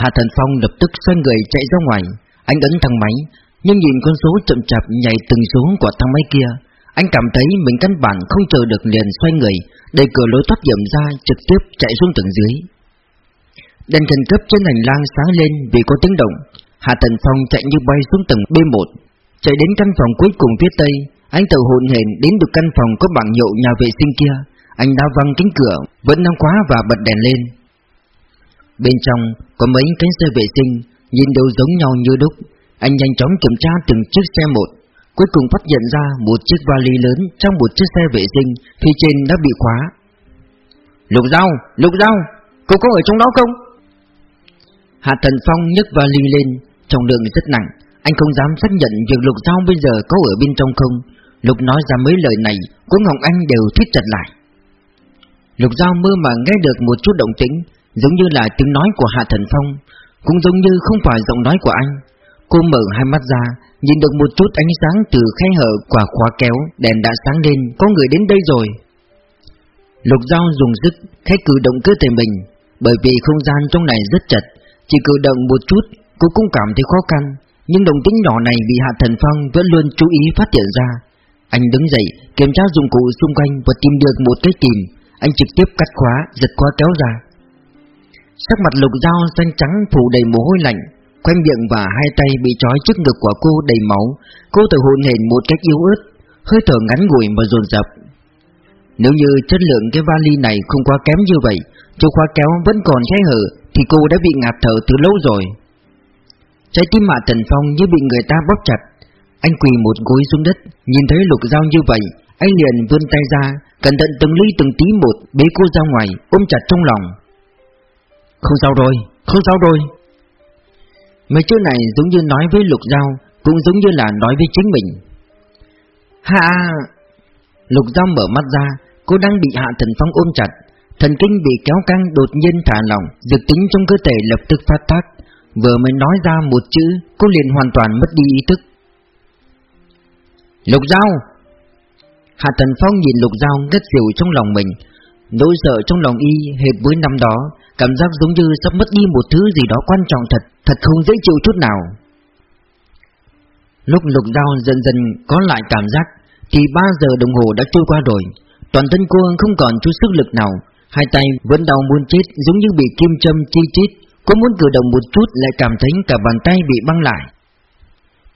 Hạ Thần Phong lập tức xoay người chạy ra ngoài. Anh ấn thang máy, Nhưng nhìn con số chậm chạp nhảy từng số của thang máy kia. Anh cảm thấy mình căn bản không chờ được liền xoay người, Đẩy cửa lối thoát hiểm ra, trực tiếp chạy xuống tầng dưới. Đèn khẩn cấp trên hành lang sáng lên vì có tiếng động. Hạ Thần Phong chạy như bay xuống tầng B1 Chạy đến căn phòng cuối cùng phía tây. Anh tự hồn hển đến được căn phòng có bảng hiệu nhà vệ sinh kia. Anh đã văng cánh cửa, Vẫn đang khóa và bật đèn lên. Bên trong có mấy cánh xe vệ sinh Nhìn đều giống nhau như đúc. Anh nhanh chóng kiểm tra từng chiếc xe một. Cuối cùng phát hiện ra một chiếc vali lớn Trong một chiếc xe vệ sinh Phía trên đã bị khóa. Lục dao, lục dao Cô có ở trong đó không? Hạ Thần Phong nhấc vali lên Trọng lượng rất nặng. Anh không dám xác nhận việc lục dao bây giờ có ở bên trong không. Lục nói ra mấy lời này cuốn Ngọc Anh đều thuyết chặt lại. Lục dao mơ mà nghe được một chút động tĩnh. Giống như là tiếng nói của Hạ Thần Phong Cũng giống như không phải giọng nói của anh. Cô mở hai mắt ra Nhìn được một chút ánh sáng từ khe hở quả khóa kéo Đèn đã sáng lên Có người đến đây rồi. Lục giao dùng sức khẽ cử động cơ thể mình Bởi vì không gian trong này rất chật Chỉ cử động một chút Cô cũng cảm thấy khó khăn. Nhưng đồng tính nhỏ này bị Hạ Thần Phong vẫn luôn chú ý phát hiện ra. Anh đứng dậy kiểm tra dụng cụ xung quanh Và tìm được một cái kìm. Anh trực tiếp cắt khóa, giật khóa kéo ra. Sắc mặt lục dao xanh trắng phủ đầy mồ hôi lạnh Quanh miệng và hai tay bị trói trước ngực của cô đầy máu. Cô tự hồn hển một cách yếu ớt, Hơi thở ngắn ngủi mà dồn dập. Nếu như chất lượng cái vali này không quá kém như vậy Chỗ khóa kéo vẫn còn khe hở, Thì cô đã bị ngạt thở từ lâu rồi. Trái tim Mạ Tần Phong như bị người ta bóp chặt. Anh quỳ một gối xuống đất, Nhìn thấy lục dao như vậy, Anh liền vươn tay ra, Cẩn thận từng ly từng tí một Bế cô ra ngoài, ôm chặt trong lòng. Không sao rồi, không sao rồi. Mấy chữ này giống như nói với lục giao, Cũng giống như là nói với chính mình. Hạ Lục giao mở mắt ra Cô đang bị hạ thần phong ôm chặt. Thần kinh bị kéo căng đột nhiên thả lỏng Dược tính trong cơ thể lập tức phát tác. Vừa mới nói ra một chữ Cô liền hoàn toàn mất đi ý thức. Lục giao, Hạ thần phong nhìn lục giao ngất xỉu trong lòng mình Nỗi sợ trong lòng y hệt với năm đó, Cảm giác giống như sắp mất đi một thứ gì đó quan trọng thật Thật không dễ chịu chút nào. Lúc lục dao dần dần có lại cảm giác, Thì 3 giờ đồng hồ đã trôi qua rồi. Toàn thân cô không còn chút sức lực nào, Hai tay vẫn đau muốn chết giống như bị kim châm chi chít. Cô muốn cử động một chút lại cảm thấy cả bàn tay bị băng lại.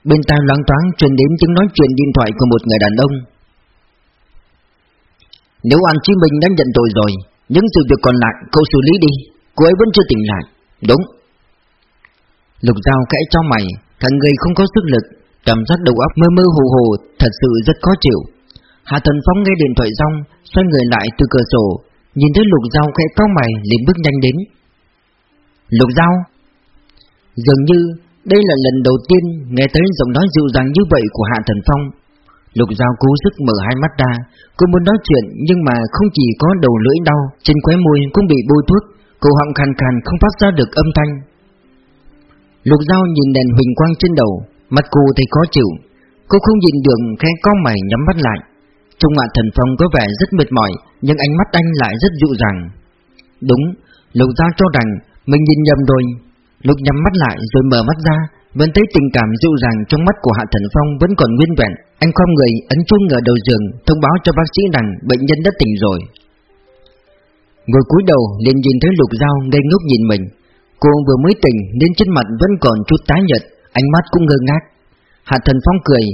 Bên tai loáng thoáng truyền đến tiếng nói chuyện điện thoại của một người đàn ông. Nếu An Chí Minh đã nhận tội rồi, Những sự việc còn lại cô xử lý đi, Cô ấy vẫn chưa tỉnh lại. Đúng. Lục giao kẽ cho mày Cả người không có sức lực, Cảm giác đầu óc mơ mơ hồ hồ Thật sự rất khó chịu. Hạ Thần Phong nghe điện thoại xong, Xoay người lại từ cửa sổ, Nhìn thấy lục Giao kẽ cao mày, liền bước nhanh đến. Lục giao, Dường như đây là lần đầu tiên nghe tới giọng nói dịu dàng như vậy của Hạ Thần Phong. Lục Giao cố sức mở hai mắt ra, Cô muốn nói chuyện nhưng mà không chỉ có đầu lưỡi đau, Trên khóe môi cũng bị bôi thuốc cô họng khàn khàn không phát ra được âm thanh. Lục Giao nhìn đèn huỳnh quang trên đầu, Mặt cô thấy khó chịu. Cô không nhìn được khẽ có mày nhắm mắt lại. Trung hạ thần phong có vẻ rất mệt mỏi, Nhưng ánh mắt anh lại rất dịu dàng. Đúng, Lục Giao cho rằng Mình nhìn nhầm rồi. Lục nhắm mắt lại rồi mở mắt ra vẫn thấy tình cảm dịu dàng trong mắt của Hạ Thần Phong vẫn còn nguyên vẹn. Anh khom người, ấn chuông ở đầu giường, Thông báo cho bác sĩ rằng bệnh nhân đã tỉnh rồi. Ngồi cúi đầu, liền nhìn thấy lục dao ngây ngốc nhìn mình. Cô vừa mới tỉnh, nên trên mặt vẫn còn chút tái nhợt, Ánh mắt cũng ngơ ngác. Hạ thần phong cười,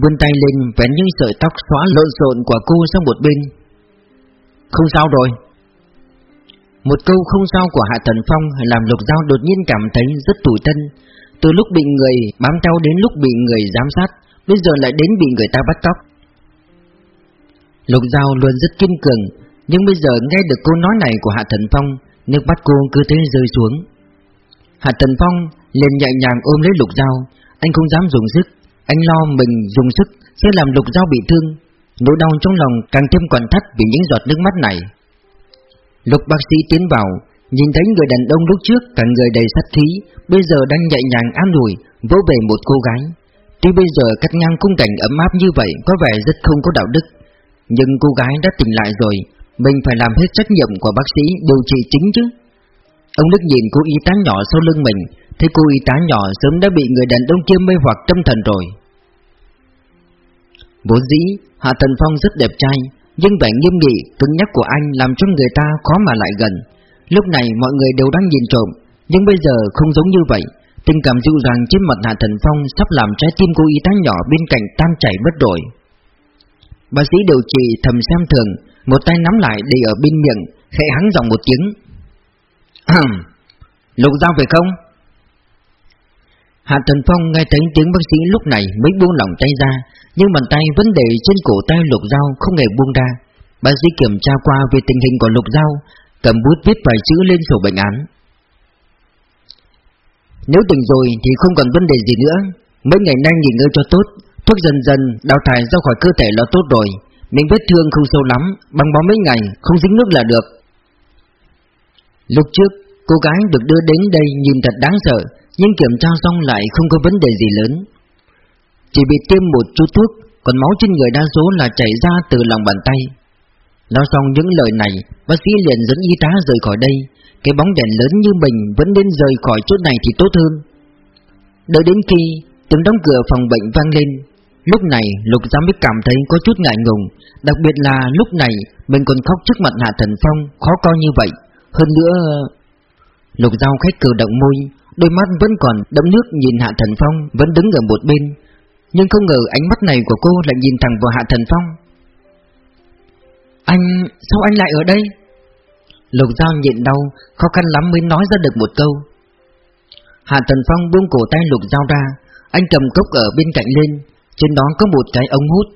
vươn tay lên, vén những sợi tóc xóa lộn xộn của cô sang một bên. Không sao rồi. Một câu không sao của Hạ Thần Phong làm Lục Giao đột nhiên cảm thấy rất tủi thân. Từ lúc bị người bám theo đến lúc bị người giám sát, Bây giờ lại đến bị người ta bắt cóc. Lục Giao luôn rất kiên cường, nhưng bây giờ nghe được câu nói này của Hạ Thần Phong, Nước mắt cô cứ thế rơi xuống. Hạ Thần Phong liền nhẹ nhàng ôm lấy lục dao Anh không dám dùng sức, Anh lo mình dùng sức sẽ làm lục dao bị thương. Nỗi đau trong lòng càng thêm quặn thắt vì những giọt nước mắt này. Lục bác sĩ tiến vào Nhìn thấy người đàn ông lúc trước cả người đầy sát khí Bây giờ đang nhẹ nhàng an ủi Vỗ về một cô gái. Tuy bây giờ cắt ngang cung cảnh ấm áp như vậy Có vẻ rất không có đạo đức Nhưng cô gái đã tỉnh lại rồi mình phải làm hết trách nhiệm của bác sĩ điều trị chính chứ. Ông Đức nhìn cô y tá nhỏ sau lưng mình Thấy cô y tá nhỏ sớm đã bị người đàn ông kia mê hoặc tâm thần rồi. Vốn dĩ Hạ Thần Phong rất đẹp trai Nhưng vẻ nghiêm nghị, cứng nhắc của anh Làm cho người ta khó mà lại gần. Lúc này mọi người đều đang nhìn trộm, Nhưng bây giờ không giống như vậy. Tình cảm dịu dàng trên mặt Hạ Thần Phong Sắp làm trái tim cô y tá nhỏ bên cạnh tan chảy bất đổi Bác sĩ điều trị thầm xem thường, Một tay nắm lại để ở bên miệng, Khẽ hắn giọng một tiếng. Lục dao phải không? Hạ Thần Phong nghe thấy tiếng bác sĩ lúc này mới buông lỏng tay ra, Nhưng bàn tay vấn đề trên cổ tay Lục dao không hề buông ra. Bác sĩ kiểm tra qua về tình hình của Lục dao Cầm bút viết vài chữ lên sổ bệnh án. Nếu tỉnh rồi thì không còn vấn đề gì nữa. Mấy ngày nay nghỉ ngơi cho tốt, Thuốc dần dần đào thải ra khỏi cơ thể là tốt rồi. Mình vết thương không sâu lắm, Băng bó mấy ngày, không dính nước là được. Lúc trước, cô gái được đưa đến đây nhìn thật đáng sợ, Nhưng kiểm tra xong lại không có vấn đề gì lớn. Chỉ bị tiêm một chút thuốc, Còn máu trên người đa số là chảy ra từ lòng bàn tay. Nói xong những lời này, Bác sĩ liền dẫn y tá rời khỏi đây. Cái bóng đèn lớn như mình Vẫn nên rời khỏi chỗ này thì tốt hơn. Đợi đến khi tiếng đóng cửa phòng bệnh vang lên, Lúc này Lục Giám mới cảm thấy có chút ngại ngùng. Đặc biệt là lúc này Mình còn khóc trước mặt Hạ Thần Phong, Khó coi như vậy. Hơn nữa, Lục Giao khách cử động môi, Đôi mắt vẫn còn đẫm nước nhìn Hạ Thần Phong, Vẫn đứng ở một bên. Nhưng không ngờ ánh mắt này của cô lại nhìn thẳng vào Hạ Thần Phong. Anh... sao anh lại ở đây? Lục Giao nhịn đau, Khó khăn lắm mới nói ra được một câu Hạ Thần Phong buông cổ tay Lục Giao ra, Anh cầm cốc ở bên cạnh lên, trên đó có một cái ống hút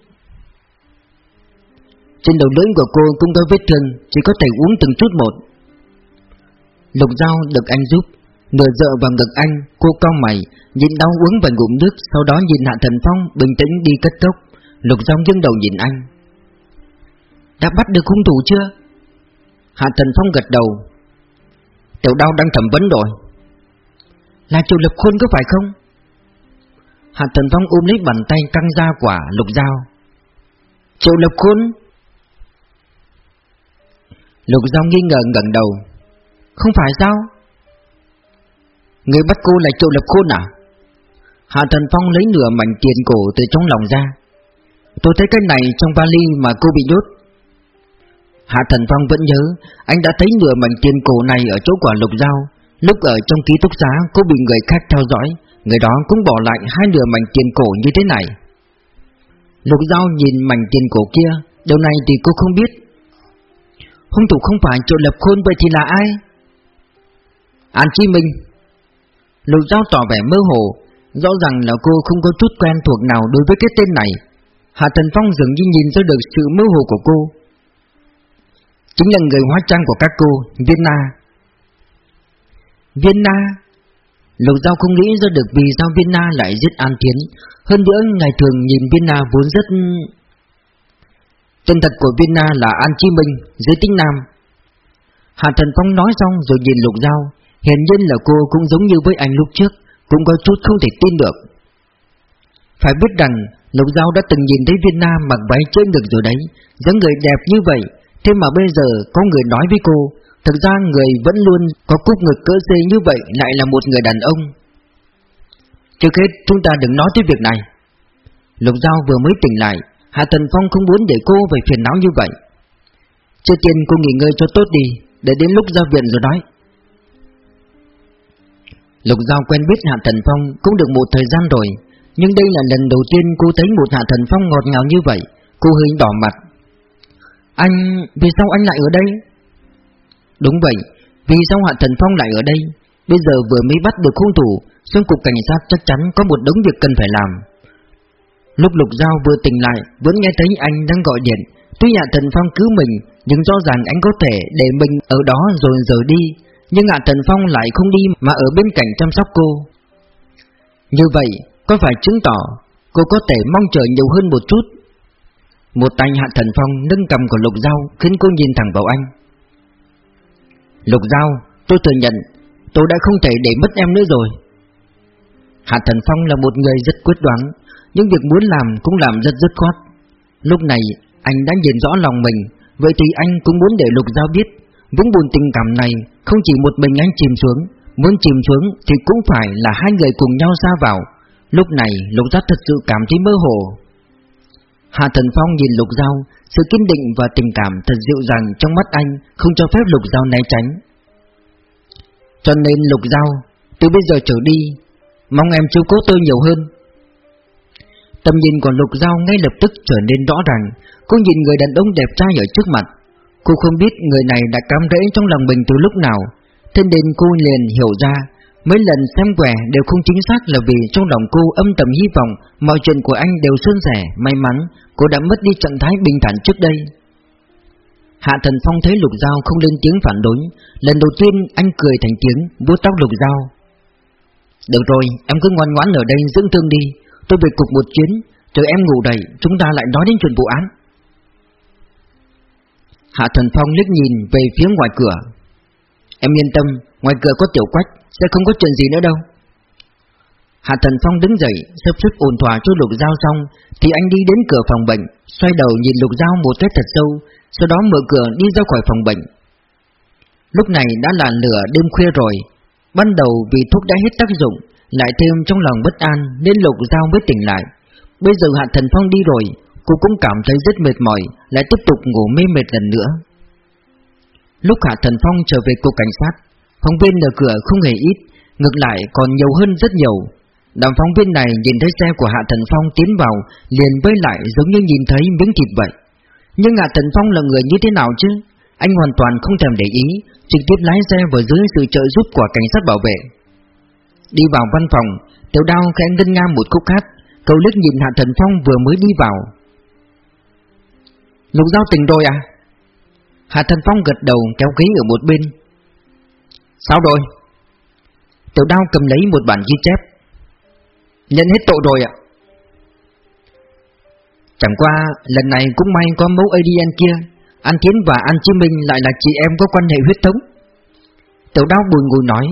Trên đầu lưỡi của cô cũng có vết thương, Chỉ có thể uống từng chút một Lục giao được anh giúp, Nửa dợ vào ngực anh, Cô cao mày Nhìn đau uống vài ngụm nước, Sau đó nhìn Hạ Thần Phong bình tĩnh đi cất tốc. Lục giao dâng đầu nhìn anh đã bắt được hung thủ chưa? Hạ Thần Phong gật đầu. Tiểu Đao đang thẩm vấn rồi. Là triệu lập khôn có phải không? Hạ Thần Phong ôm lấy bàn tay căng ra quả lục dao. Triệu Lập Khôn? Lục dao nghi ngờ ngẩng đầu. Không phải sao? Người bắt cô là Triệu Lập Khôn à? Hạ Thần Phong lấy nửa mảnh tiền cổ từ trong lòng ra. Tôi thấy cái này trong vali mà cô bị nhốt. Hạ Thần Phong vẫn nhớ, Anh đã thấy nửa mảnh tiền cổ này ở chỗ quả lục dao Lúc ở trong ký túc xá, cô bị người khác theo dõi, Người đó cũng bỏ lại hai nửa mảnh tiền cổ như thế này. Lục Giao nhìn mảnh tiền cổ kia, Điều này thì cô không biết. Hung thủ không phải triệu lập khôn vậy thì là ai? An Chi Minh. Lục Giao tỏ vẻ mơ hồ, Rõ ràng là cô không có chút quen thuộc nào đối với cái tên này. Hạ Thần Phong dường như nhìn ra được sự mơ hồ của cô. Chính là người hóa trang của các cô, Viên Na. Viên Na Lục Giao không nghĩ ra được vì sao Viên Na lại giết An Tiến Hơn nữa ngày thường nhìn Viên Na vốn rất... Tên thật của Viên Na là An Chi Minh, giới tính nam. Hạ Thần Phong nói xong rồi nhìn Lục Giao. Hiện nhiên là cô cũng giống như với anh lúc trước Cũng có chút không thể tin được. Phải biết rằng Lục Giao đã từng nhìn thấy Viên Na mặc váy trên ngực rồi đấy. Dáng người đẹp như vậy Thế mà bây giờ có người nói với cô, Thực ra người vẫn luôn có cúp ngực cỡ dê như vậy lại là một người đàn ông. Trước hết, chúng ta đừng nói tới việc này. Lục Giao vừa mới tỉnh lại, Hạ Tần Phong không muốn để cô phải phiền não như vậy. Trước tiên cô nghỉ ngơi cho tốt đi, Để đến lúc ra viện rồi nói. Lục Giao quen biết Hạ Thần Phong cũng được một thời gian rồi, Nhưng đây là lần đầu tiên cô thấy một Hạ Thần Phong ngọt ngào như vậy, Cô hơi đỏ mặt anh... vì sao anh lại ở đây? Đúng vậy, vì sao Hạ Thần Phong lại ở đây? Bây giờ vừa mới bắt được hung thủ, xong cục cảnh sát chắc chắn có một đống việc cần phải làm. Lúc Lục Giao vừa tỉnh lại, vẫn nghe thấy anh đang gọi điện. Tuy Hạ Thần Phong cứu mình, nhưng rõ ràng anh có thể để mình ở đó rồi rời đi. Nhưng Hạ Thần Phong lại không đi mà ở bên cạnh chăm sóc cô. Như vậy, có phải chứng tỏ cô có thể mong chờ nhiều hơn một chút? Một tay Hạ Thần Phong nâng cầm của Lục Giao khiến cô nhìn thẳng vào anh. Lục Giao, tôi thừa nhận, tôi đã không thể để mất em nữa rồi. Hạ Thần Phong là một người rất quyết đoán, nhưng việc muốn làm cũng làm rất dứt khoát. Lúc này, anh đã nhìn rõ lòng mình, vậy thì anh cũng muốn để Lục Giao biết, Vũng bùn tình cảm này không chỉ một mình anh chìm xuống Muốn chìm xuống thì cũng phải là hai người cùng nhau ra vào Lúc này Lục Giao thật sự cảm thấy mơ hồ Hạ Thần Phong nhìn Lục Giao, Sự kiên định và tình cảm thật dịu dàng trong mắt anh, Không cho phép Lục Giao né tránh. Cho nên Lục Giao, Từ bây giờ trở đi, Mong em chiếu cố tôi nhiều hơn. Tầm nhìn của Lục Giao ngay lập tức trở nên rõ ràng. Cô nhìn người đàn ông đẹp trai ở trước mặt. Cô không biết người này đã cắm rễ trong lòng mình từ lúc nào. Thế nên cô liền hiểu ra Mấy lần xem quẻ đều không chính xác là vì trong lòng cô âm tầm hy vọng mọi chuyện của anh đều suôn sẻ, may mắn cô đã mất đi trạng thái bình thản trước đây. Hạ Thần Phong thấy Lục Giao không lên tiếng phản đối, lần đầu tiên anh cười thành tiếng, vuốt tóc Lục Giao. Được rồi, em cứ ngoan ngoãn ở đây dưỡng thương đi, tôi về cục một chuyến, chờ em ngủ đầy chúng ta lại nói đến chuyện vụ án. Hạ Thần Phong liếc nhìn về phía ngoài cửa. Em yên tâm, ngoài cửa có tiểu quách, sẽ không có chuyện gì nữa đâu. Hạ Thần Phong đứng dậy, Sắp xếp ổn thỏa cho Lục Giao xong, Thì anh đi đến cửa phòng bệnh, Xoay đầu nhìn Lục Giao một cái thật sâu, Sau đó mở cửa đi ra khỏi phòng bệnh. Lúc này đã là nửa đêm khuya rồi, Ban đầu vì thuốc đã hết tác dụng, Lại thêm trong lòng bất an Nên Lục Giao mới tỉnh lại. Bây giờ Hạ Thần Phong đi rồi, Cô cũng cảm thấy rất mệt mỏi, Lại tiếp tục ngủ mê mệt lần nữa. Lúc Hạ Thần Phong trở về cục cảnh sát Phóng viên ở cửa không hề ít, Ngược lại còn nhiều hơn rất nhiều. Đám phóng viên này nhìn thấy xe của Hạ Thần Phong tiến vào, Liền với lại giống như nhìn thấy miếng thịt vậy. Nhưng Hạ Thần Phong là người như thế nào chứ? Anh hoàn toàn không thèm để ý, Trực tiếp lái xe vào dưới sự trợ giúp của cảnh sát bảo vệ. Đi vào văn phòng, Tiểu đao khẽ ngân nga một khúc hát Cầu liếc nhìn Hạ Thần Phong vừa mới đi vào. Lục giao tình rồi à? Hạ Thần Phong gật đầu kéo ghế ở một bên. Sao rồi? Tiểu đao cầm lấy một bản ghi chép. Nhận hết tội rồi ạ. Chẳng qua, lần này cũng may có mẫu ADN kia. An Tiến và An Chí Minh lại là chị em có quan hệ huyết thống. Tiểu đao buồn ngùi nói,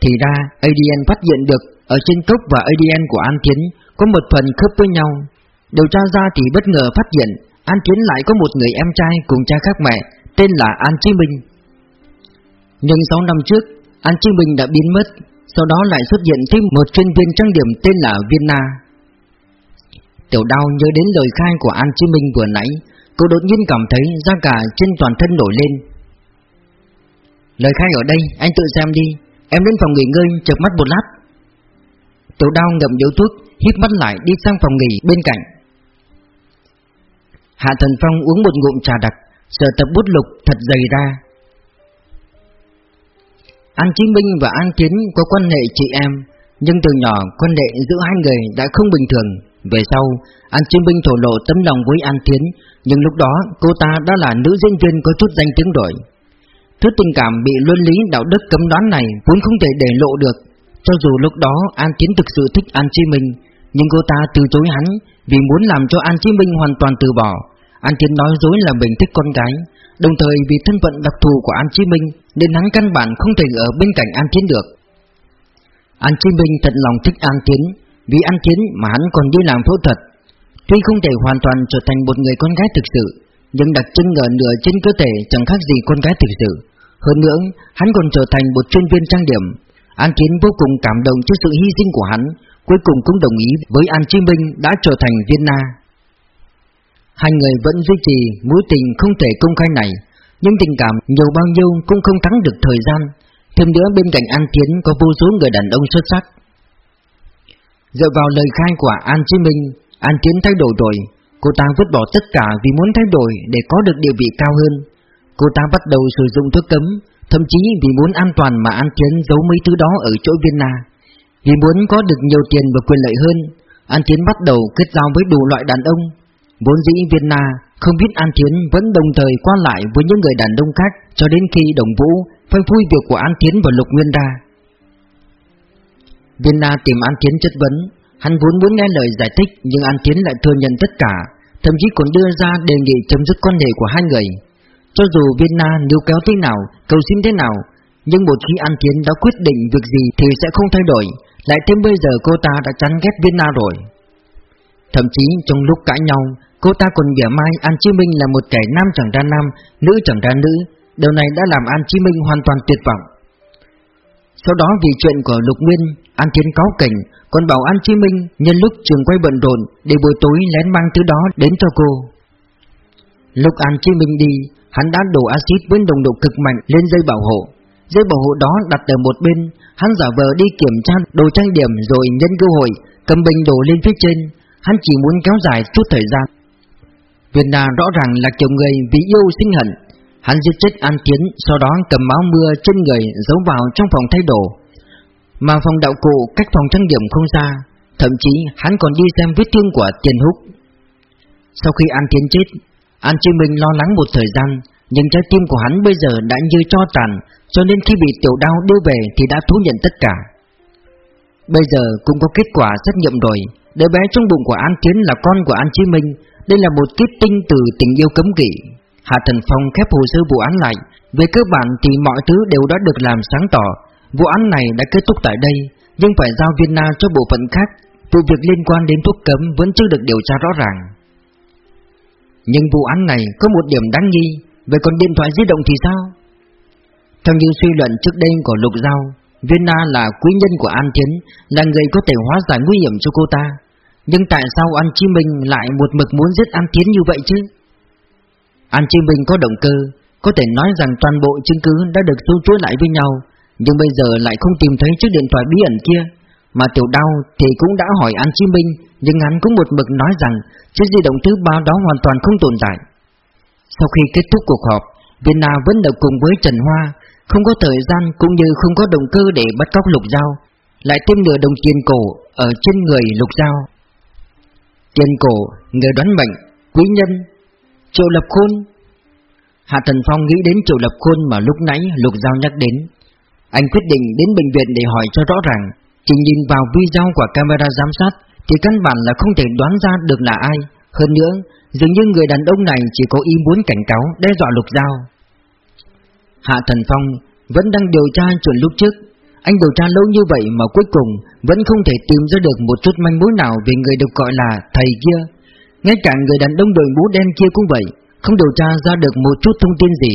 Thì ra ADN phát hiện được Ở trên cốc và ADN của An Tiến Có một phần khớp với nhau. Điều tra ra thì bất ngờ phát hiện An Tiến lại có một người em trai cùng cha khác mẹ, Tên là An Chí Minh nhưng 6 năm trước, An Chí Bình đã biến mất, sau đó lại xuất hiện thêm một chuyên viên trang điểm tên là Viên Tiểu đao nhớ đến lời khai của An Chí Minh vừa nãy, cô đột nhiên cảm thấy da gà trên toàn thân nổi lên. Lời khai ở đây, anh tự xem đi, em đến phòng nghỉ ngơi chợp mắt một lát. Tiểu đao ngậm điếu thuốc, hít mắt lại đi sang phòng nghỉ bên cạnh. Hạ Thần Phong uống một ngụm trà đặc, sờ tập bút lục thật dày ra, An Chí Minh và An Tiến có quan hệ chị em, nhưng từ nhỏ quan hệ giữa hai người đã không bình thường. Về sau, An Chí Minh thổ lộ tấm lòng với An Tiến, nhưng lúc đó cô ta đã là nữ diễn viên có chút danh tiếng đổi. Thứ tình cảm bị luân lý đạo đức cấm đoán này vốn không thể để lộ được. Cho dù lúc đó An Tiến thực sự thích An Chí Minh, nhưng cô ta từ chối hắn vì muốn làm cho An Chí Minh hoàn toàn từ bỏ. An Tiến nói dối là mình thích con gái, Đồng thời vì thân phận đặc thù của An Chí Minh Nên hắn căn bản không thể ở bên cạnh An Tiến được. An Chí Minh thật lòng thích An Tiến Vì An Tiến mà hắn còn đi làm phẫu thuật. Tuy không thể hoàn toàn trở thành một người con gái thực sự Nhưng đặc trưng ở nửa trên cơ thể chẳng khác gì con gái thực sự. Hơn nữa, hắn còn trở thành một chuyên viên trang điểm. An Tiến vô cùng cảm động trước sự hy sinh của hắn Cuối cùng cũng đồng ý với An Chí Minh đã trở thành viên na. Hai người vẫn duy trì mối tình không thể công khai này, Nhưng tình cảm nhiều bao nhiêu cũng không thắng được thời gian. Thêm nữa, bên cạnh An Tiến có vô số người đàn ông xuất sắc. Dựa vào lời khai của An Chí Minh, An Tiến thay đổi rồi. Cô ta vứt bỏ tất cả vì muốn thay đổi để có được địa vị cao hơn. Cô ta bắt đầu sử dụng thuốc cấm, Thậm chí vì muốn an toàn mà An Tiến giấu mấy thứ đó ở chỗ Vienna Vì muốn có được nhiều tiền và quyền lợi hơn, An Tiến bắt đầu kết giao với đủ loại đàn ông. Vốn dĩ Việt Na không biết An Thiến vẫn đồng thời qua lại với những người đàn ông khác cho đến khi đồng vũ phân phui việc của An Thiến và Lục Nguyên ra. Viên Na tìm An Thiến chất vấn, hắn vốn muốn nghe lời giải thích nhưng An Thiến lại thừa nhận tất cả, thậm chí còn đưa ra đề nghị chấm dứt quan hệ của hai người. Cho dù Viên Na níu kéo thế nào, cầu xin thế nào, nhưng một khi An Thiến đã quyết định việc gì thì sẽ không thay đổi, lại thêm bây giờ cô ta đã chán ghét Viên Na rồi. Thậm chí trong lúc cãi nhau Cô ta còn bỉa mai An Chí Minh là một kẻ nam chẳng ra nam, Nữ chẳng ra nữ. Điều này đã làm An Chí Minh hoàn toàn tuyệt vọng. Sau đó vì chuyện của Lục Nguyên, An Tiến cáo cảnh, Còn bảo An Chí Minh nhân lúc trường quay bận rộn Để buổi tối lén mang thứ đó đến cho cô. Lúc An Chí Minh đi, Hắn đã đổ axit với nồng độ cực mạnh lên dây bảo hộ. Dây bảo hộ đó đặt ở một bên, Hắn giả vờ đi kiểm tra đồ trang điểm Rồi nhân cơ hội cầm bình đổ lên phía trên. Hắn chỉ muốn kéo dài chút thời gian. Viên đà rõ ràng là kiểu người vì yêu sinh hận. Hắn giết chết An Tiến Sau đó cầm máu mưa trên người Giấu vào trong phòng thay đồ. Mà phòng đạo cụ cách phòng trang điểm không xa, Thậm chí hắn còn đi xem vết thương của Tiền Húc. Sau khi An Tiến chết, An Chí Minh lo lắng một thời gian, Nhưng trái tim của hắn bây giờ đã như cho tàn, Cho nên khi bị tiểu đau đưa về Thì đã thú nhận tất cả. Bây giờ cũng có kết quả xét nghiệm rồi. Đứa bé trong bụng của An Tiến là con của An Chí Minh đây là một kết tinh từ tình yêu cấm kỵ. Hạ Thần Phong khép hồ sơ vụ án lại. Về cơ bản thì mọi thứ đều đã được làm sáng tỏ. Vụ án này đã kết thúc tại đây Nhưng phải giao viên na cho bộ phận khác. Vụ việc liên quan đến thuốc cấm vẫn chưa được điều tra rõ ràng. Nhưng vụ án này có một điểm đáng nghi. Về còn điện thoại di động thì sao? Theo những suy luận trước đây của Lục Giao Viên Na là quý nhân của An Thiến, Là người có thể hóa giải nguy hiểm cho cô ta. Nhưng tại sao An Chí Minh lại một mực muốn giết An Tiến như vậy chứ? An Chí Minh có động cơ, Có thể nói rằng toàn bộ chứng cứ đã được thu chuỗi lại với nhau, Nhưng bây giờ lại không tìm thấy chiếc điện thoại bí ẩn kia. Mà tiểu đau thì cũng đã hỏi An Chí Minh, Nhưng hắn cũng một mực nói rằng Chiếc di động thứ ba đó hoàn toàn không tồn tại. Sau khi kết thúc cuộc họp việt nam vẫn được cùng với Trần Hoa, Không có thời gian cũng như không có động cơ để bắt cóc lục dao Lại thêm nửa đồng tiền cổ ở trên người lục dao Tiền cổ, người đoán mệnh, quý nhân Triệu Lập Khôn. Hạ Thần Phong nghĩ đến Triệu Lập Khôn mà lúc nãy Lục Giao nhắc đến. Anh quyết định đến bệnh viện để hỏi cho rõ ràng Chỉ nhìn vào video của camera giám sát Thì căn bản là không thể đoán ra được là ai. Hơn nữa Dường như người đàn ông này chỉ có ý muốn cảnh cáo Đe dọa Lục Giao. Hạ Thần Phong vẫn đang điều tra chuyện lúc trước. Anh điều tra lâu như vậy mà cuối cùng Vẫn không thể tìm ra được một chút manh mối nào Về người được gọi là thầy kia. Ngay cả người đàn ông đội mũ đen kia cũng vậy, Không điều tra ra được một chút thông tin gì.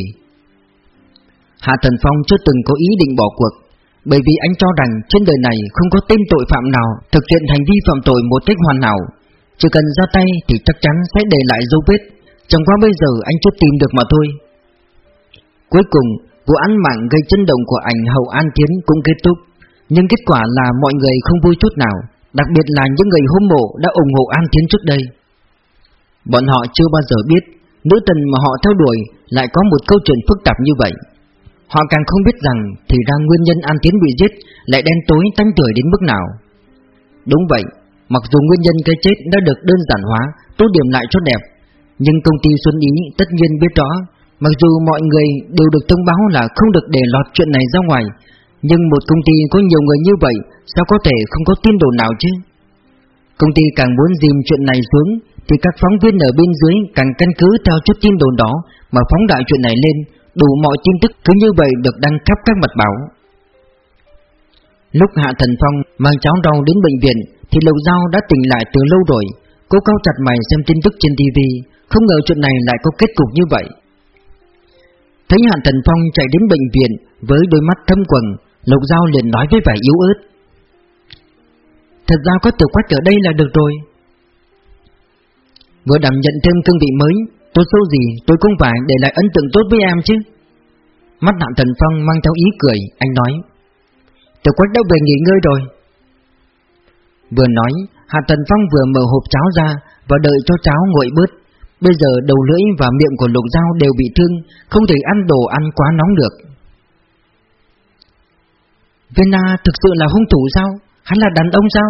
Hạ Thần Phong chưa từng có ý định bỏ cuộc, Bởi vì anh cho rằng trên đời này không có tên tội phạm nào Thực hiện hành vi phạm tội một cách hoàn hảo. Chỉ cần ra tay thì chắc chắn sẽ để lại dấu vết, Chẳng qua bây giờ anh chưa tìm được mà thôi. Cuối cùng Vụ án mạng gây chấn động của ảnh Hậu An Tiến cũng kết thúc. Nhưng kết quả là mọi người không vui chút nào, Đặc biệt là những người hâm mộ đã ủng hộ An Tiến trước đây. Bọn họ chưa bao giờ biết, Nữ tình mà họ theo đuổi Lại có một câu chuyện phức tạp như vậy. Họ càng không biết rằng Thì ra nguyên nhân An Tiến bị giết Lại đen tối tanh tuổi đến mức nào. Đúng vậy, Mặc dù nguyên nhân cái chết đã được đơn giản hóa Tô điểm lại cho đẹp, Nhưng công ty Xuân Ý tất nhiên biết rõ Mặc dù mọi người đều được thông báo là không được để lọt chuyện này ra ngoài Nhưng một công ty có nhiều người như vậy Sao có thể không có tin đồn nào chứ Công ty càng muốn dìm chuyện này xuống thì các phóng viên ở bên dưới càng căn cứ theo chút tin đồn đó mà phóng đại chuyện này lên, đủ mọi tin tức cứ như vậy được đăng khắp các mặt báo. Lúc Hạ Thần Phong mang cháu đau đến bệnh viện thì Lục Giao đã tỉnh lại từ lâu rồi. Cô cao chặt mày xem tin tức trên TV, không ngờ chuyện này lại có kết cục như vậy. Thấy Hạ Thần Phong chạy đến bệnh viện với đôi mắt thâm quầng, Lục Giao liền nói với vẻ yếu ớt. Thật ra có tiểu quách ở đây là được rồi. Vừa đảm nhận thêm cương vị mới Tôi xấu gì tôi cũng phải để lại ấn tượng tốt với em chứ. Mắt nạn thần phong mang theo ý cười Anh nói. Tiểu quách đã về nghỉ ngơi rồi. Vừa nói Hạ thần Phong vừa mở hộp cháo ra Và đợi cho cháo nguội bớt. Bây giờ đầu lưỡi và miệng của lục dao đều bị thương, Không thể ăn đồ ăn quá nóng được. Vena thực sự là hung thủ sao? Hắn là đàn ông sao?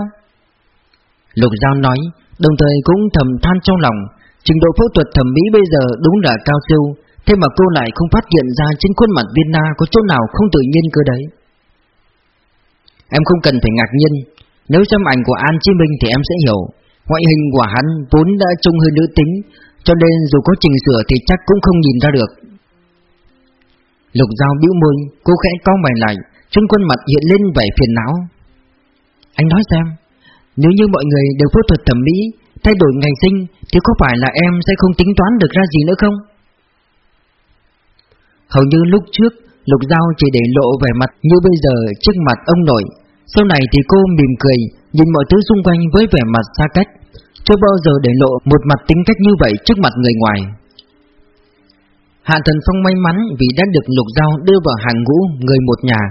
Lục dao nói, Đồng thời cũng thầm than trong lòng, Trình độ phẫu thuật thẩm mỹ bây giờ đúng là cao siêu, Thế mà cô lại không phát hiện ra trên khuôn mặt viên na có chỗ nào không tự nhiên cơ đấy. Em không cần phải ngạc nhiên, Nếu xem ảnh của An Chí Minh thì em sẽ hiểu, Ngoại hình của hắn vốn đã trông hơi nữ tính cho nên dù có chỉnh sửa thì chắc cũng không nhìn ra được. Lục dao bĩu môi, Cô khẽ cau mày lại, Trên khuôn mặt hiện lên vẻ phiền não. Anh nói xem, nếu như mọi người đều phẫu thuật thẩm mỹ, Thay đổi ngày sinh, Thì có phải là em sẽ không tính toán được ra gì nữa không? Hầu như lúc trước, Lục Giao chỉ để lộ vẻ mặt như bây giờ trước mặt ông nội. Sau này thì cô mỉm cười, Nhìn mọi thứ xung quanh với vẻ mặt xa cách. Chưa bao giờ để lộ một mặt tính cách như vậy trước mặt người ngoài. Hạ Thần Phong may mắn vì đã được Lục Giao đưa vào hàng ngũ người một nhà,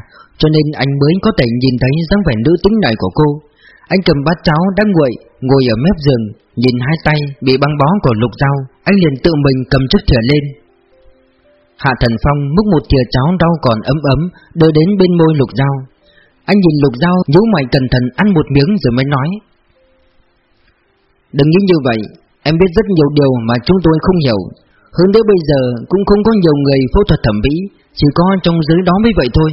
Cho nên anh mới có thể nhìn thấy dáng vẻ nữ tính này của cô. Anh cầm bát cháo đang nguội, Ngồi ở mép giường, Nhìn hai tay bị băng bó của Lục Giao, Anh liền tự mình cầm chiếc thìa lên. Hạ Thần Phong múc một thìa cháo đau còn ấm ấm, Đưa đến bên môi Lục Giao. Anh nhìn Lục Giao nhíu mày cẩn thận ăn một miếng rồi mới nói Đừng nghĩ như vậy. Em biết rất nhiều điều mà chúng tôi không hiểu. Hơn nữa bây giờ cũng không có nhiều người phẫu thuật thẩm mỹ, Chỉ có trong giới đó mới vậy thôi.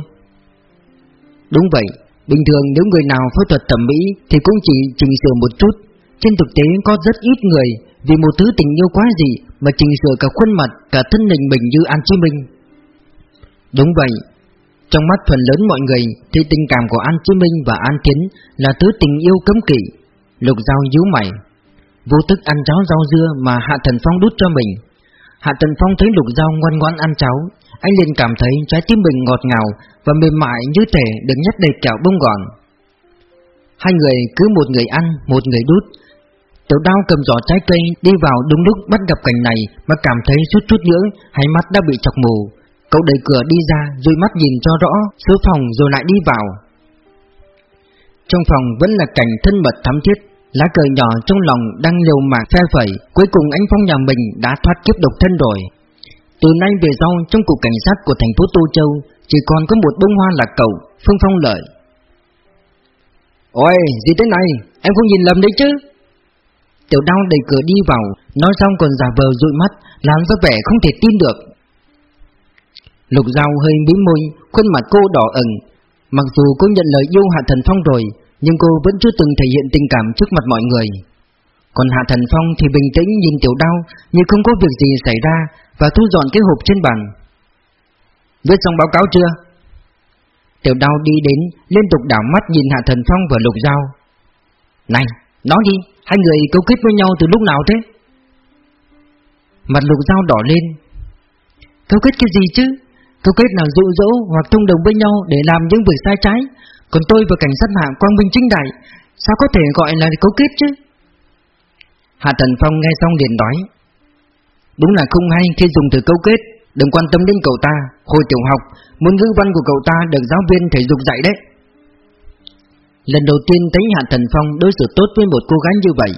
Đúng vậy, Bình thường nếu người nào phẫu thuật thẩm mỹ Thì cũng chỉ chỉnh sửa một chút. Trên thực tế có rất ít người Vì một thứ tình yêu quá gì Mà chỉnh sửa cả khuôn mặt, Cả thân hình mình như An Chí Minh. Đúng vậy, Trong mắt phần lớn mọi người Thì tình cảm của An Chí Minh và An Tiến Là thứ tình yêu cấm kỵ. Lục Giao nhíu mày. Vô thức ăn cháo rau dưa mà Hạ Thần Phong đút cho mình Hạ thần Phong thấy Lục Giao ngoan ngoãn ăn cháo, anh liền cảm thấy trái tim mình ngọt ngào và mềm mại như thể được nhét đầy kẹo bông gòn. Hai người cứ một người ăn, một người đút. Tiểu đao cầm giỏ trái cây đi vào đúng lúc bắt gặp cảnh này mà cảm thấy chút chút nữa hai mắt đã bị chọc mù. Cậu đẩy cửa đi ra rồi mắt nhìn cho rõ số phòng rồi lại đi vào. Trong phòng vẫn là cảnh thân mật thắm thiết Lá cờ nhỏ trong lòng đang liều mạng phe phẩy Cuối cùng anh Phong nhà mình đã thoát kiếp độc thân rồi. Từ nay về sau trong cục cảnh sát của thành phố Tô Châu Chỉ còn có một bông hoa là cậu Phương Phong Lợi. Ôi gì thế này? Em không nhìn lầm đấy chứ? Tiểu đau đẩy cửa đi vào Nói xong còn giả vờ dụi mắt Làm ra vẻ không thể tin được. Lục dao hơi mím môi Khuôn mặt cô đỏ ẩn Mặc dù cô nhận lời yêu Hạ Thần Phong rồi nhưng cô vẫn chưa từng thể hiện tình cảm trước mặt mọi người. Còn Hạ Thần Phong thì bình tĩnh nhìn Tiểu đau như không có việc gì xảy ra và thu dọn cái hộp trên bàn. Viết xong báo cáo chưa? Tiểu đau đi đến, liên tục đảo mắt nhìn Hạ Thần Phong và Lục Giao. Này, nói đi, hai người câu kết với nhau từ lúc nào thế? Mặt Lục Giao đỏ lên. Câu kết cái gì chứ? Câu kết là dụ dỗ hoặc thông đồng với nhau để làm những việc sai trái còn tôi và cảnh sát mạng quang minh chính đại, Sao có thể gọi là cấu kết chứ? Hạ Thần Phong nghe xong liền nói, Đúng là không hay khi dùng từ cấu kết, Đừng quan tâm đến cậu ta, Hồi tiểu học Môn ngữ văn của cậu ta được giáo viên thể dục dạy đấy. Lần đầu tiên thấy Hạ Thần Phong đối xử tốt với một cô gái như vậy,